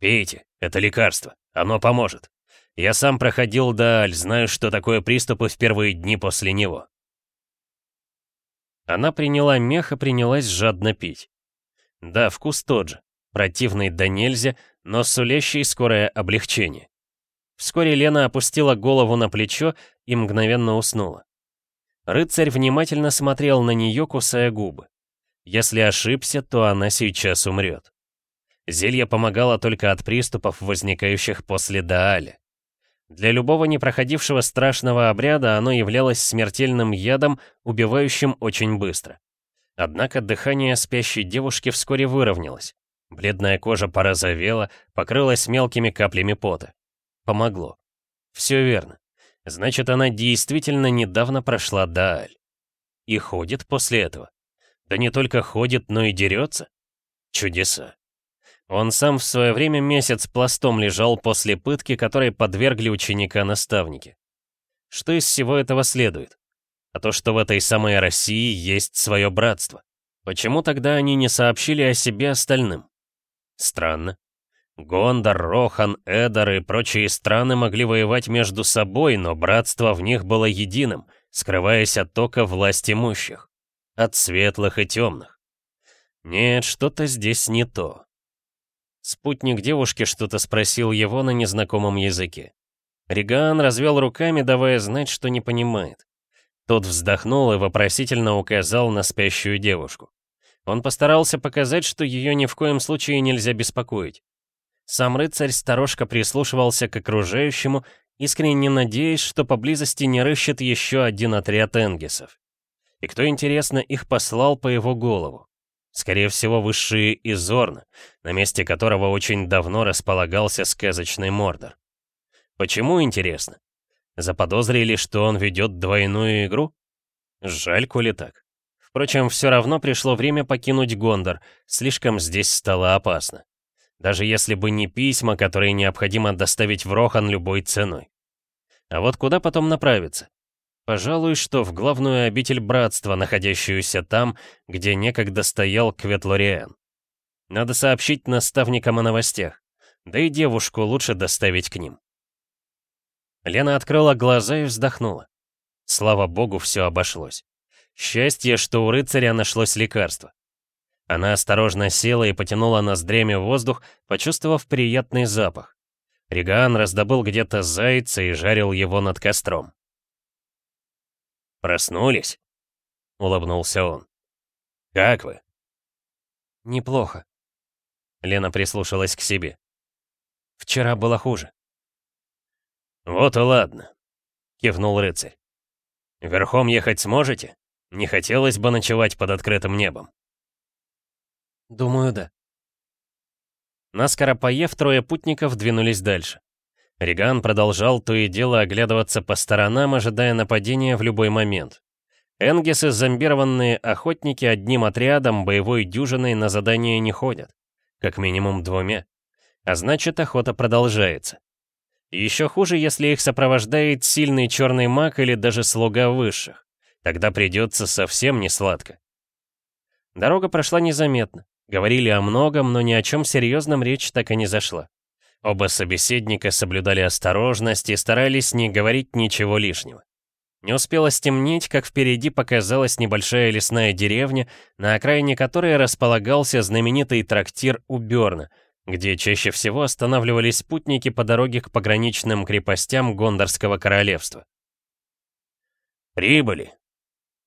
Speaker 1: «Пейте, это лекарство, оно поможет. Я сам проходил Дааль, знаю, что такое приступы в первые дни после него». Она приняла мех и принялась жадно пить. Да, вкус тот же, противный до нельзя, но сулящий скорое облегчение. Вскоре Лена опустила голову на плечо и мгновенно уснула. Рыцарь внимательно смотрел на нее, кусая губы. Если ошибся, то она сейчас умрет. Зелье помогало только от приступов, возникающих после Дааля. Для любого непроходившего страшного обряда оно являлось смертельным ядом, убивающим очень быстро. Однако дыхание спящей девушки вскоре выровнялось. Бледная кожа порозовела, покрылась мелкими каплями пота. Помогло. Все верно. Значит, она действительно недавно прошла Дааль. И ходит после этого. Да не только ходит, но и дерется. Чудеса. Он сам в свое время месяц пластом лежал после пытки, которой подвергли ученика наставники. Что из всего этого следует? А то, что в этой самой России есть свое братство. Почему тогда они не сообщили о себе остальным? Странно. Гондор, Рохан, Эдор и прочие страны могли воевать между собой, но братство в них было единым, скрываясь от тока власть имущих. От светлых и темных. Нет, что-то здесь не то. Спутник девушки что-то спросил его на незнакомом языке. Риган развел руками, давая знать, что не понимает. Тот вздохнул и вопросительно указал на спящую девушку. Он постарался показать, что ее ни в коем случае нельзя беспокоить. Сам рыцарь сторожко прислушивался к окружающему, искренне надеясь, что поблизости не рыщет еще один отряд энгисов. И кто, интересно, их послал по его голову? Скорее всего, высшие из Орна, на месте которого очень давно располагался сказочный Мордор. Почему, интересно? Заподозрили, что он ведет двойную игру? Жаль, коли так. Впрочем, все равно пришло время покинуть Гондор, слишком здесь стало опасно. Даже если бы не письма, которые необходимо доставить в Рохан любой ценой. А вот куда потом направиться? Пожалуй, что в главную обитель братства, находящуюся там, где некогда стоял Кветлориан. Надо сообщить наставникам о новостях, да и девушку лучше доставить к ним. Лена открыла глаза и вздохнула. Слава богу, все обошлось. Счастье, что у рыцаря нашлось лекарство. Она осторожно села и потянула ноздрями воздух, почувствовав приятный запах. Ригаан раздобыл где-то зайца и жарил его над костром. «Проснулись?» — улыбнулся он. «Как вы?»
Speaker 2: «Неплохо». Лена прислушалась к себе. «Вчера было хуже».
Speaker 1: «Вот и ладно», — кивнул рыцарь. «Верхом ехать сможете? Не хотелось бы ночевать под открытым небом».
Speaker 2: «Думаю, да».
Speaker 1: Наскоро поев, трое путников двинулись дальше. Риган продолжал то и дело оглядываться по сторонам, ожидая нападения в любой момент. Энгисы, зомбированные охотники, одним отрядом, боевой дюжиной на задание не ходят. Как минимум двумя. А значит, охота продолжается. Еще хуже, если их сопровождает сильный черный маг или даже слуга высших. Тогда придется совсем не сладко. Дорога прошла незаметно. Говорили о многом, но ни о чем серьезном речь так и не зашла. Оба собеседника соблюдали осторожность и старались не говорить ничего лишнего. Не успело стемнеть, как впереди показалась небольшая лесная деревня, на окраине которой располагался знаменитый трактир у Бёрна, где чаще всего останавливались путники по дороге к пограничным крепостям Гондорского королевства.
Speaker 3: «Прибыли!»
Speaker 1: —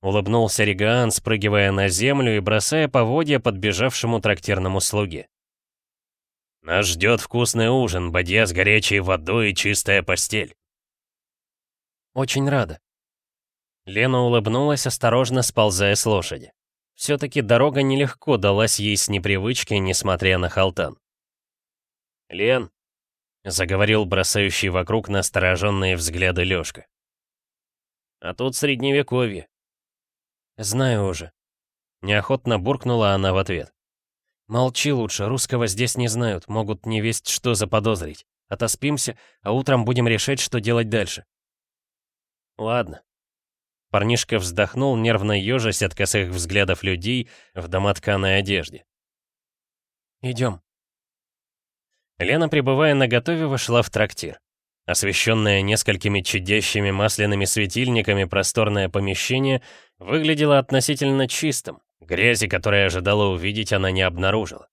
Speaker 1: улыбнулся Ригаан, спрыгивая на землю и бросая поводья подбежавшему трактирному слуге.
Speaker 3: «Нас ждет вкусный ужин, бадья с горячей водой и чистая постель».
Speaker 2: «Очень рада».
Speaker 1: Лена улыбнулась, осторожно сползая с лошади. Все-таки дорога нелегко далась ей с непривычки, несмотря на халтан. «Лен», — заговорил бросающий вокруг настороженные взгляды Лёшка. «А тут средневековье.
Speaker 2: «Знаю уже».
Speaker 1: Неохотно буркнула она в ответ.
Speaker 2: Молчи лучше, русского здесь не знают, могут не весть что заподозрить. Отоспимся, а утром будем решать, что делать дальше.
Speaker 1: Ладно. Парнишка вздохнул, нервно ежась от косых взглядов людей в домотканой одежде.
Speaker 2: Идем.
Speaker 1: Лена, пребывая на готове, вошла в трактир. Освещенное несколькими чадящими масляными светильниками просторное помещение выглядело относительно чистым. Грязи, которой ожидала увидеть, она не обнаружила.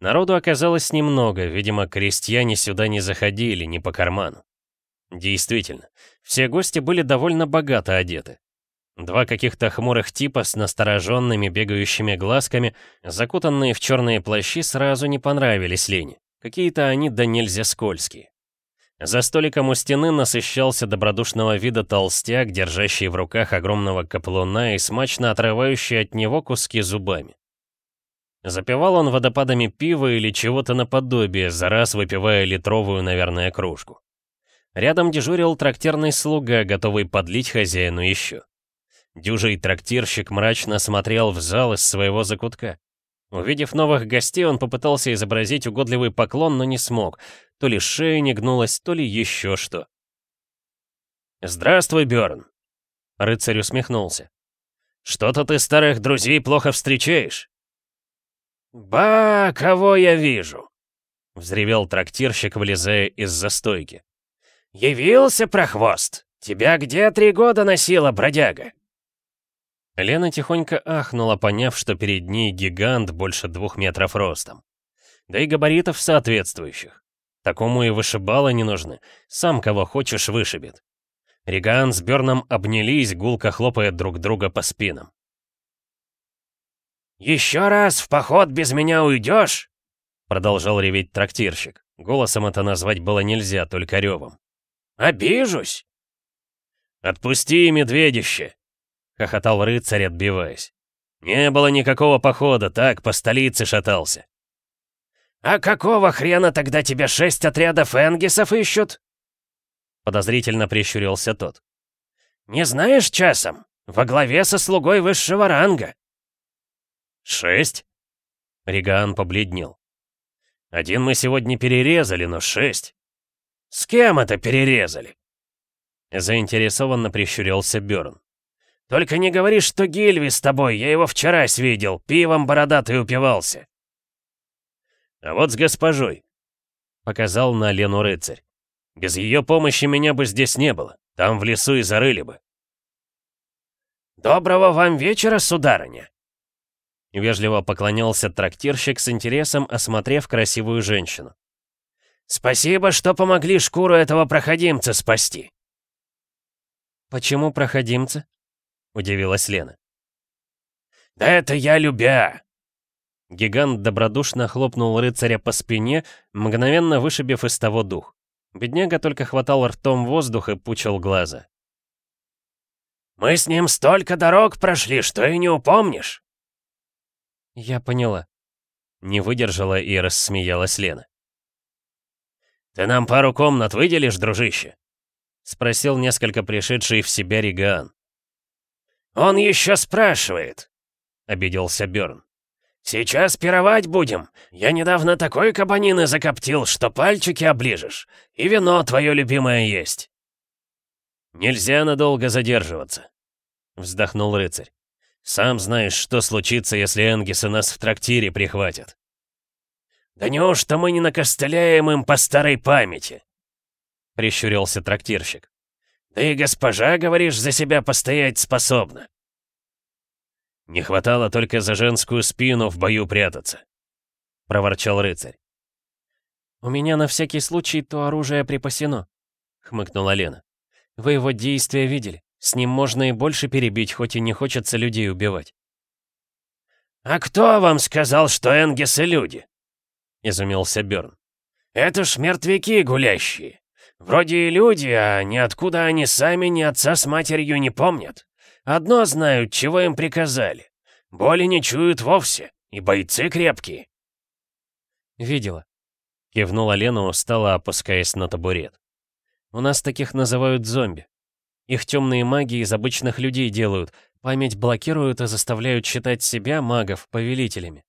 Speaker 1: Народу оказалось немного, видимо, крестьяне сюда не заходили, не по карману. Действительно, все гости были довольно богато одеты. Два каких-то хмурых типа с настороженными бегающими глазками, закутанные в черные плащи, сразу не понравились Лене. Какие-то они да нельзя скользкие. За столиком у стены насыщался добродушного вида толстяк, держащий в руках огромного каплуна и смачно отрывающий от него куски зубами. Запивал он водопадами пива или чего-то наподобие, за раз выпивая литровую, наверное, кружку. Рядом дежурил трактирный слуга, готовый подлить хозяину еще. Дюжий трактирщик мрачно смотрел в зал из своего закутка. Увидев новых гостей, он попытался изобразить угодливый поклон, но не смог. То ли шея не гнулась, то ли еще что. «Здравствуй, Бёрн!» Рыцарь усмехнулся. «Что-то ты старых друзей плохо встречаешь?» «Ба, кого я вижу?» Взревел трактирщик, вылезая из застойки. «Явился, прохвост! Тебя где три года носила, бродяга?» Лена тихонько ахнула, поняв, что перед ней гигант больше двух метров ростом. Да и габаритов соответствующих. Такому и вышибала не нужны. Сам кого хочешь вышибет. Риган с Берном обнялись, гулко хлопая друг друга по спинам.
Speaker 3: «Еще раз в поход без меня уйдешь?»
Speaker 1: Продолжал реветь трактирщик. Голосом это назвать было нельзя, только ревом.
Speaker 3: «Обижусь!»
Speaker 1: «Отпусти, медведище!» — хохотал рыцарь, отбиваясь. «Не было никакого похода, так, по столице шатался».
Speaker 3: «А какого хрена тогда тебя шесть отрядов энгисов ищут?»
Speaker 1: Подозрительно прищурился тот.
Speaker 3: «Не знаешь часом? Во главе со слугой высшего ранга».
Speaker 1: «Шесть?» Ригаан побледнел. «Один мы сегодня перерезали, но шесть».
Speaker 3: «С кем это перерезали?»
Speaker 1: Заинтересованно прищурился Бёрн.
Speaker 3: «Только не говори, что Гильви с тобой, я его вчера видел, пивом бородатый упивался».
Speaker 1: «А вот с госпожой», — показал на Лену рыцарь. «Без ее помощи меня бы здесь не было, там в лесу и зарыли бы».
Speaker 3: «Доброго вам вечера, сударыня!»
Speaker 1: Вежливо поклонялся трактирщик с интересом, осмотрев красивую женщину.
Speaker 3: «Спасибо, что помогли шкуру этого проходимца спасти!»
Speaker 2: «Почему проходимца?» — удивилась Лена.
Speaker 3: «Да это я любя!»
Speaker 1: Гигант добродушно хлопнул рыцаря по спине, мгновенно вышибив из того дух. Бедняга только хватал ртом воздух и пучил глаза.
Speaker 3: «Мы с ним столько дорог прошли, что и не упомнишь!»
Speaker 2: «Я поняла».
Speaker 1: Не выдержала и рассмеялась Лена. «Ты нам пару комнат выделишь, дружище?» Спросил несколько пришедший в себя Ригаан.
Speaker 3: «Он еще спрашивает», — обиделся Бёрн. «Сейчас пировать будем. Я недавно такой кабанины закоптил, что пальчики оближешь. И вино твое любимое есть».
Speaker 1: «Нельзя надолго задерживаться», — вздохнул рыцарь. «Сам знаешь, что случится, если Энгисы нас в трактире прихватят».
Speaker 3: «Да неужто мы не накостыляем им по старой памяти?» — прищурился трактирщик. «Да и госпожа, говоришь, за себя постоять способна».
Speaker 1: «Не хватало только за женскую спину в бою прятаться», — проворчал рыцарь.
Speaker 2: «У меня на всякий случай то оружие припасено», — хмыкнула Лена. «Вы его действия видели. С ним можно и больше перебить, хоть и не хочется людей убивать».
Speaker 3: «А кто вам сказал, что Энгисы люди?» — изумился Бёрн. «Это ж мертвяки гулящие. Вроде и люди, а ниоткуда они сами ни отца с матерью не помнят. Одно знают, чего им приказали. Боли не чуют вовсе, и бойцы крепкие.
Speaker 2: «Видела», —
Speaker 1: кивнула Лена, устало опускаясь на табурет.
Speaker 2: «У нас таких называют зомби. Их темные маги из обычных людей делают, память блокируют и заставляют считать себя, магов, повелителями».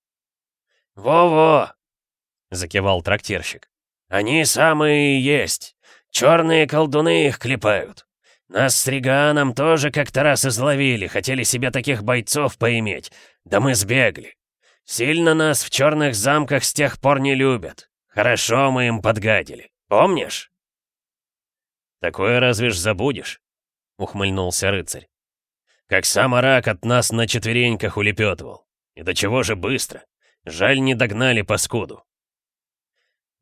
Speaker 3: «Во-во!» — закивал трактирщик. «Они самые и есть. Черные колдуны их клепают. Нас с Риганом тоже как-то раз изловили, хотели себе таких бойцов поиметь. Да мы сбегли. Сильно нас в черных замках с тех пор не любят. Хорошо мы им подгадили. Помнишь?»
Speaker 1: «Такое разве ж забудешь?» — ухмыльнулся рыцарь.
Speaker 3: «Как сам Арак от нас на четвереньках улепетывал. И до чего же быстро. Жаль, не догнали паскуду».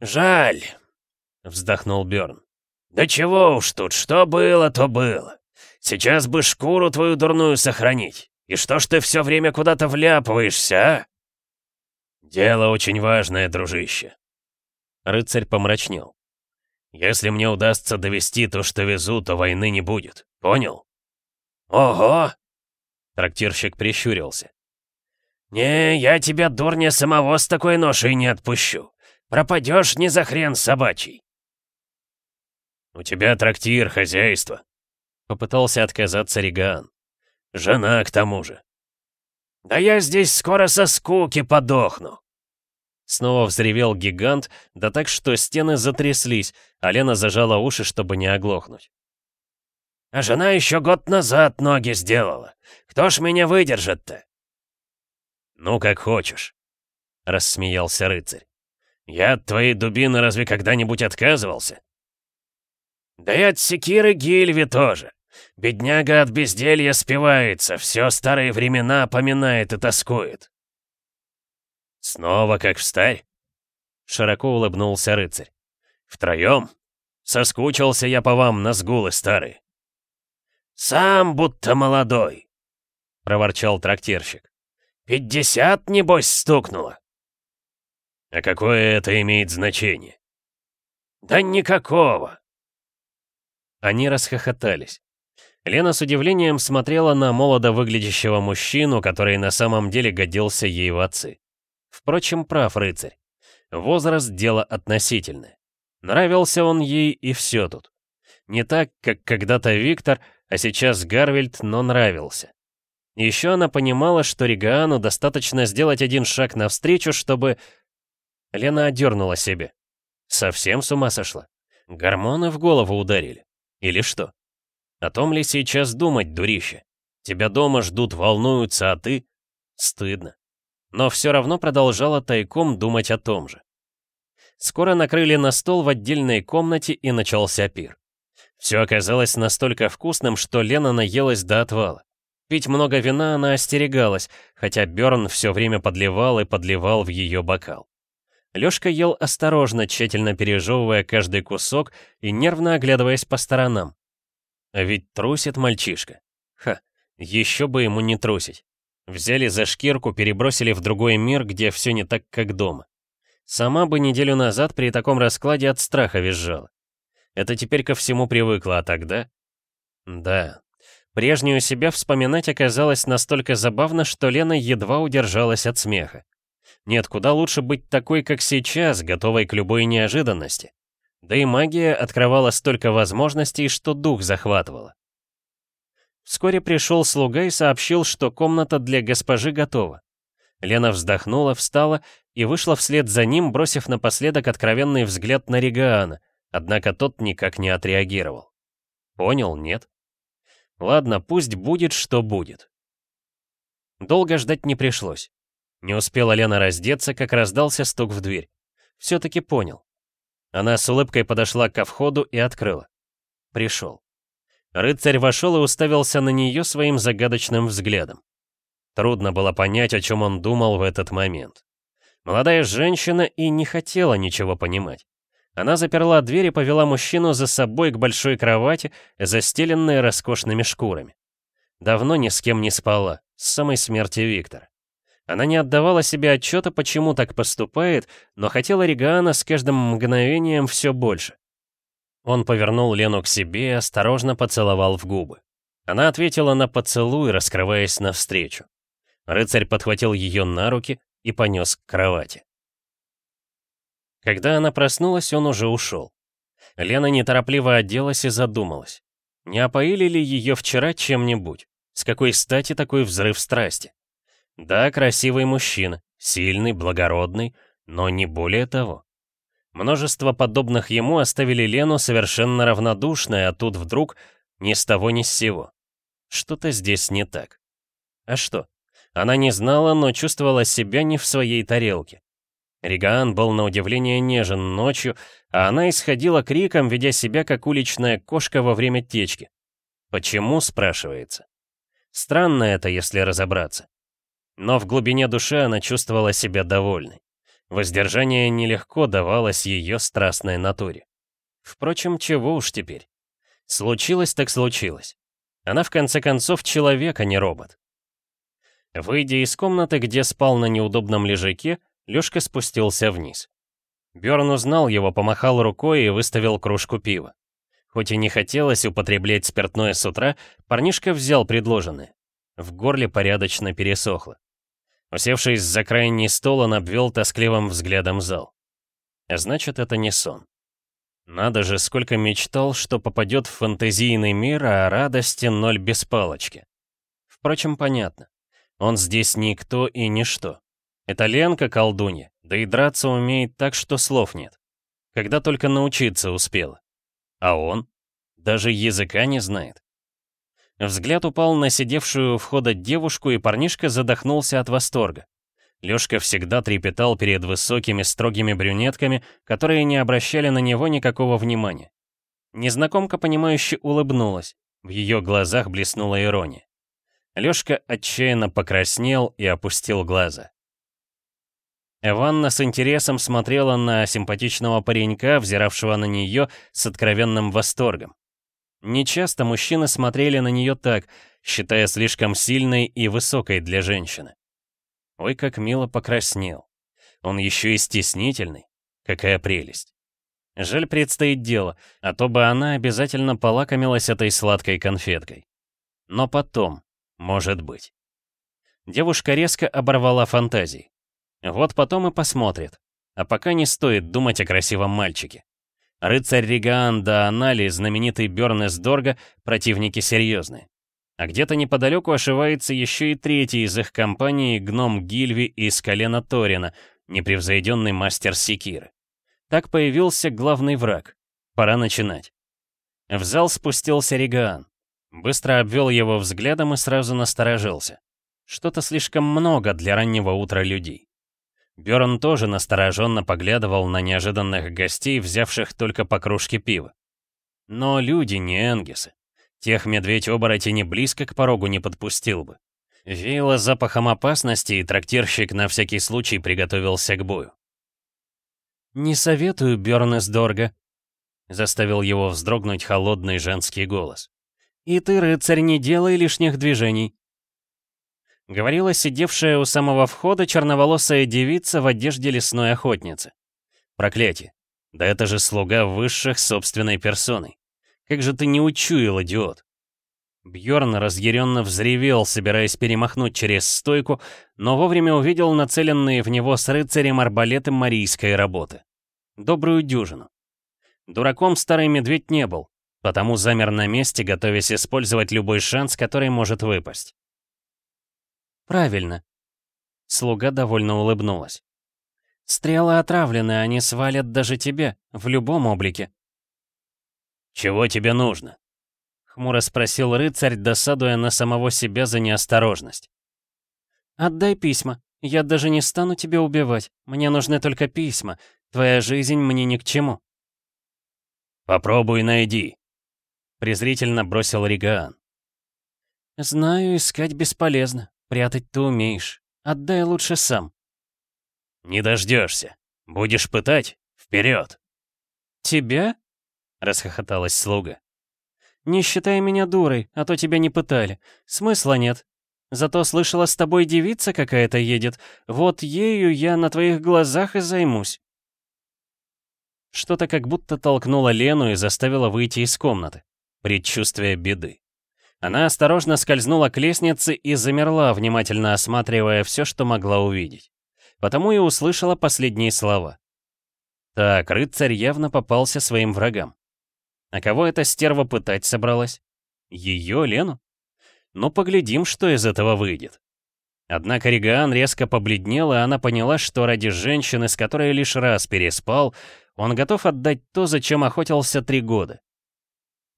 Speaker 3: «Жаль», — вздохнул Бёрн. «Да чего уж тут, что было, то было. Сейчас бы шкуру твою дурную сохранить. И что ж ты все время куда-то вляпываешься, а?» «Дело очень важное, дружище».
Speaker 1: Рыцарь помрачнел.
Speaker 3: «Если мне удастся довести то, что везу, то войны не будет. Понял?» «Ого!» Трактирщик прищурился. «Не, я тебя, дурня, самого с такой ношей не отпущу. Пропадешь не за хрен собачий».
Speaker 1: «У тебя трактир, хозяйство», — попытался отказаться Риган.
Speaker 3: «Жена, к тому же». «Да я здесь скоро со скуки подохну».
Speaker 1: Снова взревел гигант, да так, что стены затряслись, а Лена зажала уши, чтобы не оглохнуть.
Speaker 3: «А жена еще год назад ноги сделала. Кто ж меня выдержит-то?»
Speaker 1: «Ну, как хочешь», — рассмеялся рыцарь.
Speaker 3: «Я от твоей дубины разве когда-нибудь отказывался?» «Да и от секиры Гильви тоже. Бедняга от безделья спивается, все старые времена поминает и тоскует».
Speaker 1: «Снова как в старь?» Широко улыбнулся рыцарь.
Speaker 3: «Втроем? Соскучился я по вам на сгулы старые». «Сам будто молодой», — проворчал трактирщик. «Пятьдесят, небось, стукнуло».
Speaker 1: «А какое это имеет значение?»
Speaker 3: «Да никакого.
Speaker 1: Они расхохотались. Лена с удивлением смотрела на молодо выглядящего мужчину, который на самом деле годился ей в отцы. Впрочем, прав рыцарь. Возраст — дело относительное. Нравился он ей и все тут. Не так, как когда-то Виктор, а сейчас Гарвельд, но нравился. Еще она понимала, что Ригаану достаточно сделать один шаг навстречу, чтобы... Лена одернула себе. Совсем с ума сошла. Гормоны в голову ударили. Или что? О том ли сейчас думать, дурище? Тебя дома ждут, волнуются, а ты... Стыдно. Но все равно продолжала тайком думать о том же. Скоро накрыли на стол в отдельной комнате и начался пир. Все оказалось настолько вкусным, что Лена наелась до отвала. Пить много вина она остерегалась, хотя Бёрн все время подливал и подливал в ее бокал. Лёшка ел осторожно, тщательно пережевывая каждый кусок и нервно оглядываясь по сторонам. А ведь трусит мальчишка. Ха, еще бы ему не трусить. Взяли за шкирку, перебросили в другой мир, где все не так, как дома. Сама бы неделю назад при таком раскладе от страха визжала. Это теперь ко всему привыкла, а тогда... Да, прежнюю себя вспоминать оказалось настолько забавно, что Лена едва удержалась от смеха. Нет, куда лучше быть такой, как сейчас, готовой к любой неожиданности. Да и магия открывала столько возможностей, что дух захватывала. Вскоре пришел слуга и сообщил, что комната для госпожи готова. Лена вздохнула, встала и вышла вслед за ним, бросив напоследок откровенный взгляд на Регаана, однако тот никак не отреагировал. Понял, нет? Ладно, пусть будет, что будет. Долго ждать не пришлось. Не успела Лена раздеться, как раздался стук в дверь. Все-таки понял. Она с улыбкой подошла ко входу и открыла. Пришел. Рыцарь вошел и уставился на нее своим загадочным взглядом. Трудно было понять, о чем он думал в этот момент. Молодая женщина и не хотела ничего понимать. Она заперла дверь и повела мужчину за собой к большой кровати, застеленной роскошными шкурами. Давно ни с кем не спала, с самой смерти Виктора. Она не отдавала себе отчета, почему так поступает, но хотела Регаана с каждым мгновением все больше. Он повернул Лену к себе и осторожно поцеловал в губы. Она ответила на поцелуй, раскрываясь навстречу. Рыцарь подхватил ее на руки и понес к кровати. Когда она проснулась, он уже ушел. Лена неторопливо оделась и задумалась. Не опоили ли ее вчера чем-нибудь? С какой стати такой взрыв страсти? Да, красивый мужчина. сильный, благородный, но не более того. Множество подобных ему оставили Лену совершенно равнодушной, а тут вдруг ни с того ни с сего. Что-то здесь не так. А что? Она не знала, но чувствовала себя не в своей тарелке. Ригаан был на удивление нежен ночью, а она исходила криком, ведя себя как уличная кошка во время течки. Почему, спрашивается? Странно это, если разобраться. Но в глубине души она чувствовала себя довольной. Воздержание нелегко давалось ее страстной натуре. Впрочем, чего уж теперь. Случилось так случилось. Она в конце концов человек, а не робот. Выйдя из комнаты, где спал на неудобном лежаке, Лёшка спустился вниз. Бёрн узнал его, помахал рукой и выставил кружку пива. Хоть и не хотелось употреблять спиртное с утра, парнишка взял предложенное. В горле порядочно пересохло. Усевшись за крайний стол, он обвел тоскливым взглядом зал. А значит, это не сон. Надо же, сколько мечтал, что попадет в фантазийный мир, а радости ноль без палочки. Впрочем, понятно. Он здесь никто и ничто. Это Ленка колдунья, да и драться умеет так, что слов нет. Когда только научиться успела. А он? Даже языка не знает. Взгляд упал на сидевшую у входа девушку, и парнишка задохнулся от восторга. Лёшка всегда трепетал перед высокими строгими брюнетками, которые не обращали на него никакого внимания. Незнакомка, понимающе улыбнулась. В её глазах блеснула ирония. Лёшка отчаянно покраснел и опустил глаза. Эванна с интересом смотрела на симпатичного паренька, взиравшего на нее с откровенным восторгом. Нечасто мужчины смотрели на нее так, считая слишком сильной и высокой для женщины. Ой, как мило покраснел. Он еще и стеснительный. Какая прелесть. Жаль, предстоит дело, а то бы она обязательно полакомилась этой сладкой конфеткой. Но потом, может быть. Девушка резко оборвала фантазии. Вот потом и посмотрит. А пока не стоит думать о красивом мальчике. Рыцарь Ригаан да Анали, знаменитый Бёрн из Дорга, противники серьезные. А где-то неподалеку ошивается еще и третий из их компании гном Гильви из колена Торина, непревзойденный мастер Секиры. Так появился главный враг. Пора начинать. В зал спустился Ригаан. Быстро обвел его взглядом и сразу насторожился. Что-то слишком много для раннего утра людей. Бёрн тоже настороженно поглядывал на неожиданных гостей, взявших только по кружке пива. Но люди не энгисы. Тех медведь-оборотень близко к порогу не подпустил бы. Веяло запахом опасности, и трактирщик на всякий случай приготовился к бою. «Не советую, Бёрн из Дорга», — заставил его вздрогнуть холодный женский голос. «И ты, рыцарь, не делай лишних движений. Говорила сидевшая у самого входа черноволосая девица в одежде лесной охотницы. Проклятие. Да это же слуга высших собственной персоной. Как же ты не учуял, идиот? Бьорн разъяренно взревел, собираясь перемахнуть через стойку, но вовремя увидел нацеленные в него с рыцарем арбалеты марийской работы. Добрую дюжину. Дураком старый медведь не был, потому замер на месте, готовясь использовать любой шанс, который может выпасть. «Правильно». Слуга довольно улыбнулась. «Стрелы отравлены, они свалят даже тебе, в любом облике». «Чего тебе нужно?» — хмуро спросил рыцарь, досадуя на самого себя за неосторожность.
Speaker 2: «Отдай письма. Я даже не стану тебя убивать. Мне нужны только письма. Твоя жизнь мне ни к чему».
Speaker 1: «Попробуй найди», — презрительно бросил Ригаан.
Speaker 2: «Знаю, искать бесполезно. Прятать ты умеешь. Отдай лучше сам.
Speaker 1: Не дождешься. Будешь пытать? Вперед!
Speaker 2: Тебя? Расхохоталась слуга. Не считай меня дурой, а то тебя не пытали. Смысла нет. Зато слышала, с тобой девица какая-то едет. Вот ею я на твоих глазах и займусь. Что-то как будто толкнуло Лену и заставило выйти из комнаты. Предчувствие беды. Она осторожно скользнула к лестнице и замерла, внимательно осматривая все, что могла увидеть. Потому и услышала последние слова. Так, рыцарь явно попался своим врагам. А кого эта стерва пытать собралась? Ее, Лену? Ну, поглядим, что из этого выйдет.
Speaker 1: Однако Ригаан резко побледнел, и она поняла, что ради женщины, с которой лишь раз переспал, он готов отдать то, зачем охотился три года.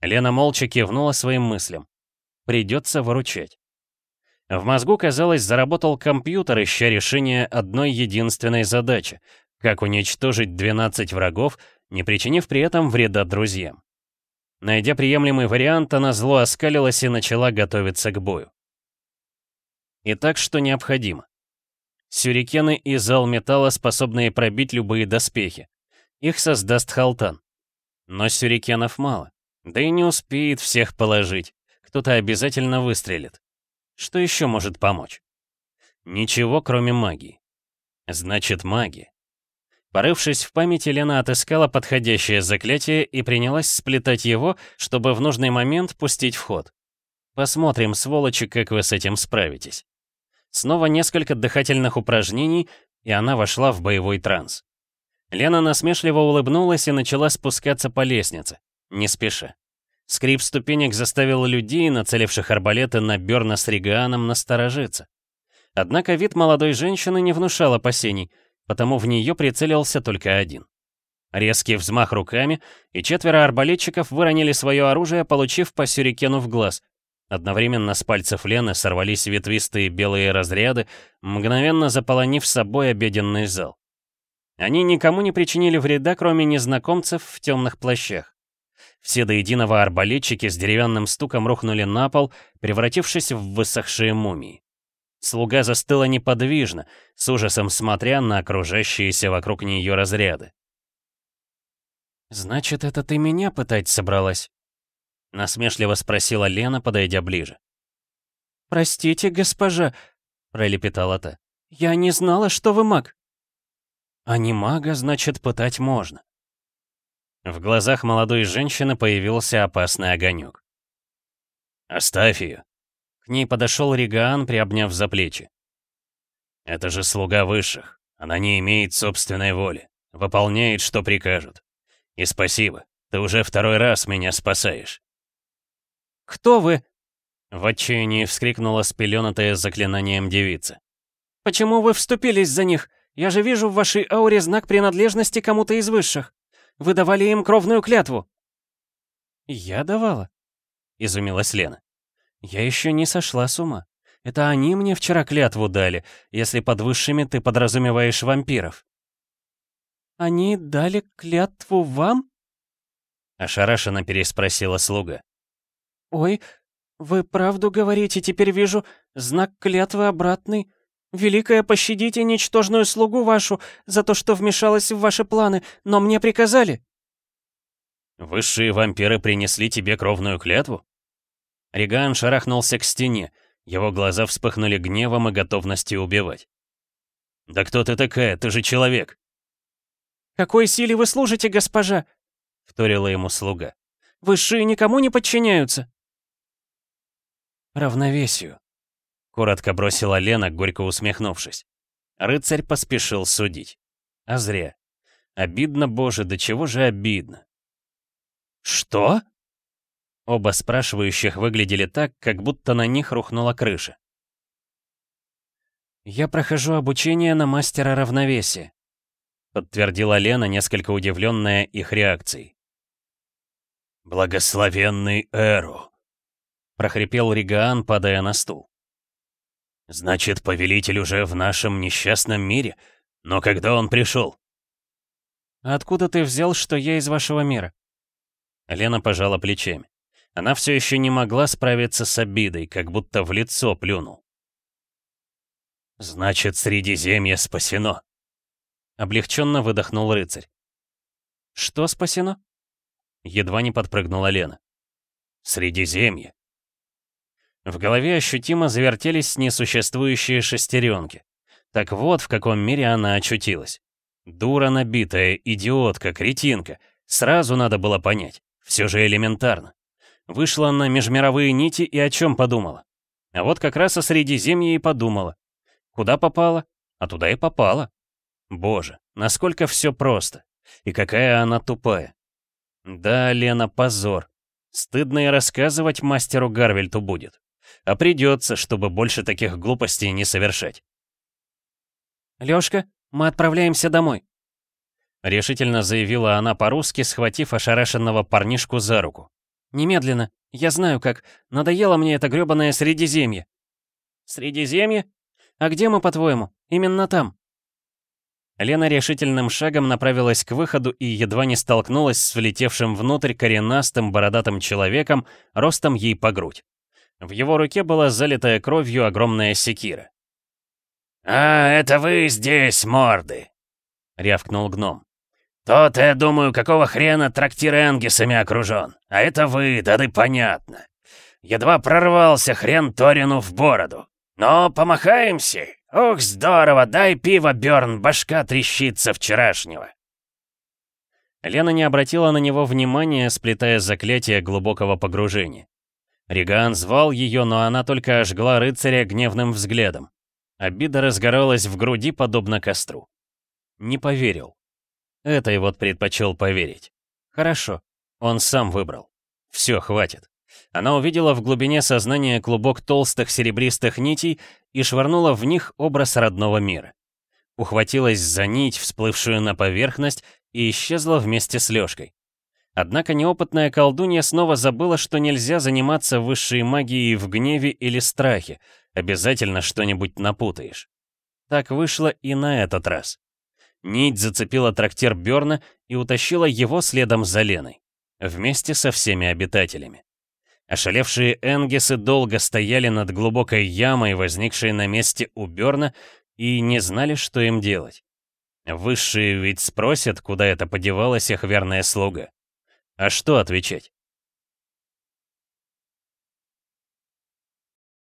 Speaker 1: Лена молча кивнула своим мыслям. Придется выручать. В мозгу, казалось, заработал компьютер, ища решение одной единственной задачи — как уничтожить 12 врагов, не причинив при этом вреда друзьям. Найдя приемлемый вариант, она зло оскалилась и начала готовиться к бою. Итак, что необходимо? Сюрикены и зал металла, способные пробить любые доспехи. Их создаст Халтан. Но сюрикенов мало. Да и не успеет всех положить. Кто-то обязательно выстрелит. Что еще может помочь? Ничего, кроме магии. Значит, магия. Порывшись в памяти, Лена отыскала подходящее заклятие и принялась сплетать его, чтобы в нужный момент пустить в ход. Посмотрим, сволочи, как вы с этим справитесь. Снова несколько дыхательных упражнений, и она вошла в боевой транс. Лена насмешливо улыбнулась и начала спускаться по лестнице, не спеша. Скрип ступенек заставил людей, нацеливших арбалеты на Бёрна с Риганом, насторожиться. Однако вид молодой женщины не внушал опасений, потому в нее прицелился только один. Резкий взмах руками, и четверо арбалетчиков выронили свое оружие, получив по сюрикену в глаз, Одновременно с пальцев Лены сорвались ветвистые белые разряды, мгновенно заполонив собой обеденный зал. Они никому не причинили вреда, кроме незнакомцев в темных плащах. Все до единого арбалетчики с деревянным стуком рухнули на пол, превратившись в высохшие мумии. Слуга застыла неподвижно, с ужасом смотря на окружающиеся вокруг нее разряды. «Значит, это ты меня пытать собралась?» Насмешливо спросила Лена, подойдя ближе. «Простите, госпожа», — пролепетала та. «Я не знала, что вы маг». «А не мага, значит, пытать можно». В глазах молодой женщины появился опасный огонек. «Оставь ее». К ней подошел Ригаан, приобняв за плечи. «Это же слуга высших. Она не имеет собственной воли. Выполняет, что прикажут. И спасибо, ты уже второй раз меня спасаешь». «Кто вы?» В отчаянии вскрикнула спеленатая заклинанием девица. «Почему вы вступились за них? Я же вижу в вашей ауре знак принадлежности кому-то из высших. Вы давали им кровную клятву». «Я давала?» — изумилась Лена. «Я еще не сошла с ума. Это они мне вчера клятву дали, если под высшими ты подразумеваешь вампиров». «Они дали клятву вам?» Ошарашенно переспросила слуга. «Ой, вы правду говорите, теперь вижу знак клятвы обратный. Великая, пощадите ничтожную слугу вашу за то, что вмешалась в ваши планы, но мне приказали». «Высшие вампиры принесли тебе кровную клятву?» Риган шарахнулся к стене, его глаза вспыхнули гневом и готовностью убивать. «Да кто ты такая? Ты же человек!» «Какой силе вы служите, госпожа?» — вторила ему слуга. «Высшие никому не подчиняются!» равновесию», — коротко бросила Лена, горько усмехнувшись. Рыцарь поспешил судить. А зря. Обидно, боже, до чего же обидно. «Что?» Оба спрашивающих выглядели так, как будто на них рухнула крыша. «Я прохожу обучение на мастера равновесия», — подтвердила Лена, несколько удивленная их реакцией. «Благословенный Эру!» прохрипел Ригаан, падая на стул. «Значит, повелитель уже в нашем несчастном мире? Но когда он пришел?» «Откуда ты взял, что я из вашего мира?» Лена пожала плечами. Она все еще не могла справиться с обидой, как будто в лицо плюнул. «Значит, Средиземье спасено!» Облегченно выдохнул рыцарь. «Что спасено?» Едва не подпрыгнула Лена. «Средиземье. В голове ощутимо завертелись несуществующие шестеренки. Так вот, в каком мире она очутилась. Дура набитая, идиотка, кретинка. Сразу надо было понять. Все же элементарно. Вышла на межмировые нити и о чем подумала. А вот как раз о Средиземье и подумала. Куда попала? А туда и попала. Боже, насколько все просто. И какая она тупая. Да, Лена, позор. Стыдно и рассказывать мастеру Гарвельту будет. А придется, чтобы больше таких глупостей не совершать.
Speaker 2: «Лёшка, мы отправляемся домой», —
Speaker 1: решительно заявила она по-русски, схватив ошарашенного парнишку за руку.
Speaker 2: «Немедленно. Я знаю как. Надоело мне это грёбаное Средиземье».
Speaker 1: «Средиземье?
Speaker 2: А где мы, по-твоему? Именно там».
Speaker 1: Лена решительным шагом направилась к выходу и едва не столкнулась с влетевшим внутрь коренастым бородатым человеком, ростом ей по грудь. В его руке была залитая кровью огромная секира.
Speaker 3: «А, это вы здесь, морды!» — рявкнул гном. «То-то, я думаю, какого хрена трактир Энгисами окружен. А это вы, да да понятно. Едва прорвался хрен Торину в бороду. Но помахаемся, «Ух, здорово! Дай пиво, Бёрн, башка трещится вчерашнего!»
Speaker 1: Лена не обратила на него внимания, сплетая заклятие глубокого погружения. Риган звал ее, но она только ожгла рыцаря гневным взглядом. Обида разгоралась в груди, подобно костру. Не поверил. Это и вот предпочел поверить. Хорошо, он сам выбрал. Все, хватит. Она увидела в глубине сознания клубок толстых серебристых нитей и швырнула в них образ родного мира. Ухватилась за нить, всплывшую на поверхность, и исчезла вместе с Лёшкой. Однако неопытная колдунья снова забыла, что нельзя заниматься высшей магией в гневе или страхе, обязательно что-нибудь напутаешь. Так вышло и на этот раз. Нить зацепила трактир Бёрна и утащила его следом за Леной, вместе со всеми обитателями. Ошалевшие энгесы долго стояли над глубокой ямой, возникшей на месте у Берна, и не знали, что им делать. Высшие ведь спросят, куда это подевалась их верная слуга. А что отвечать?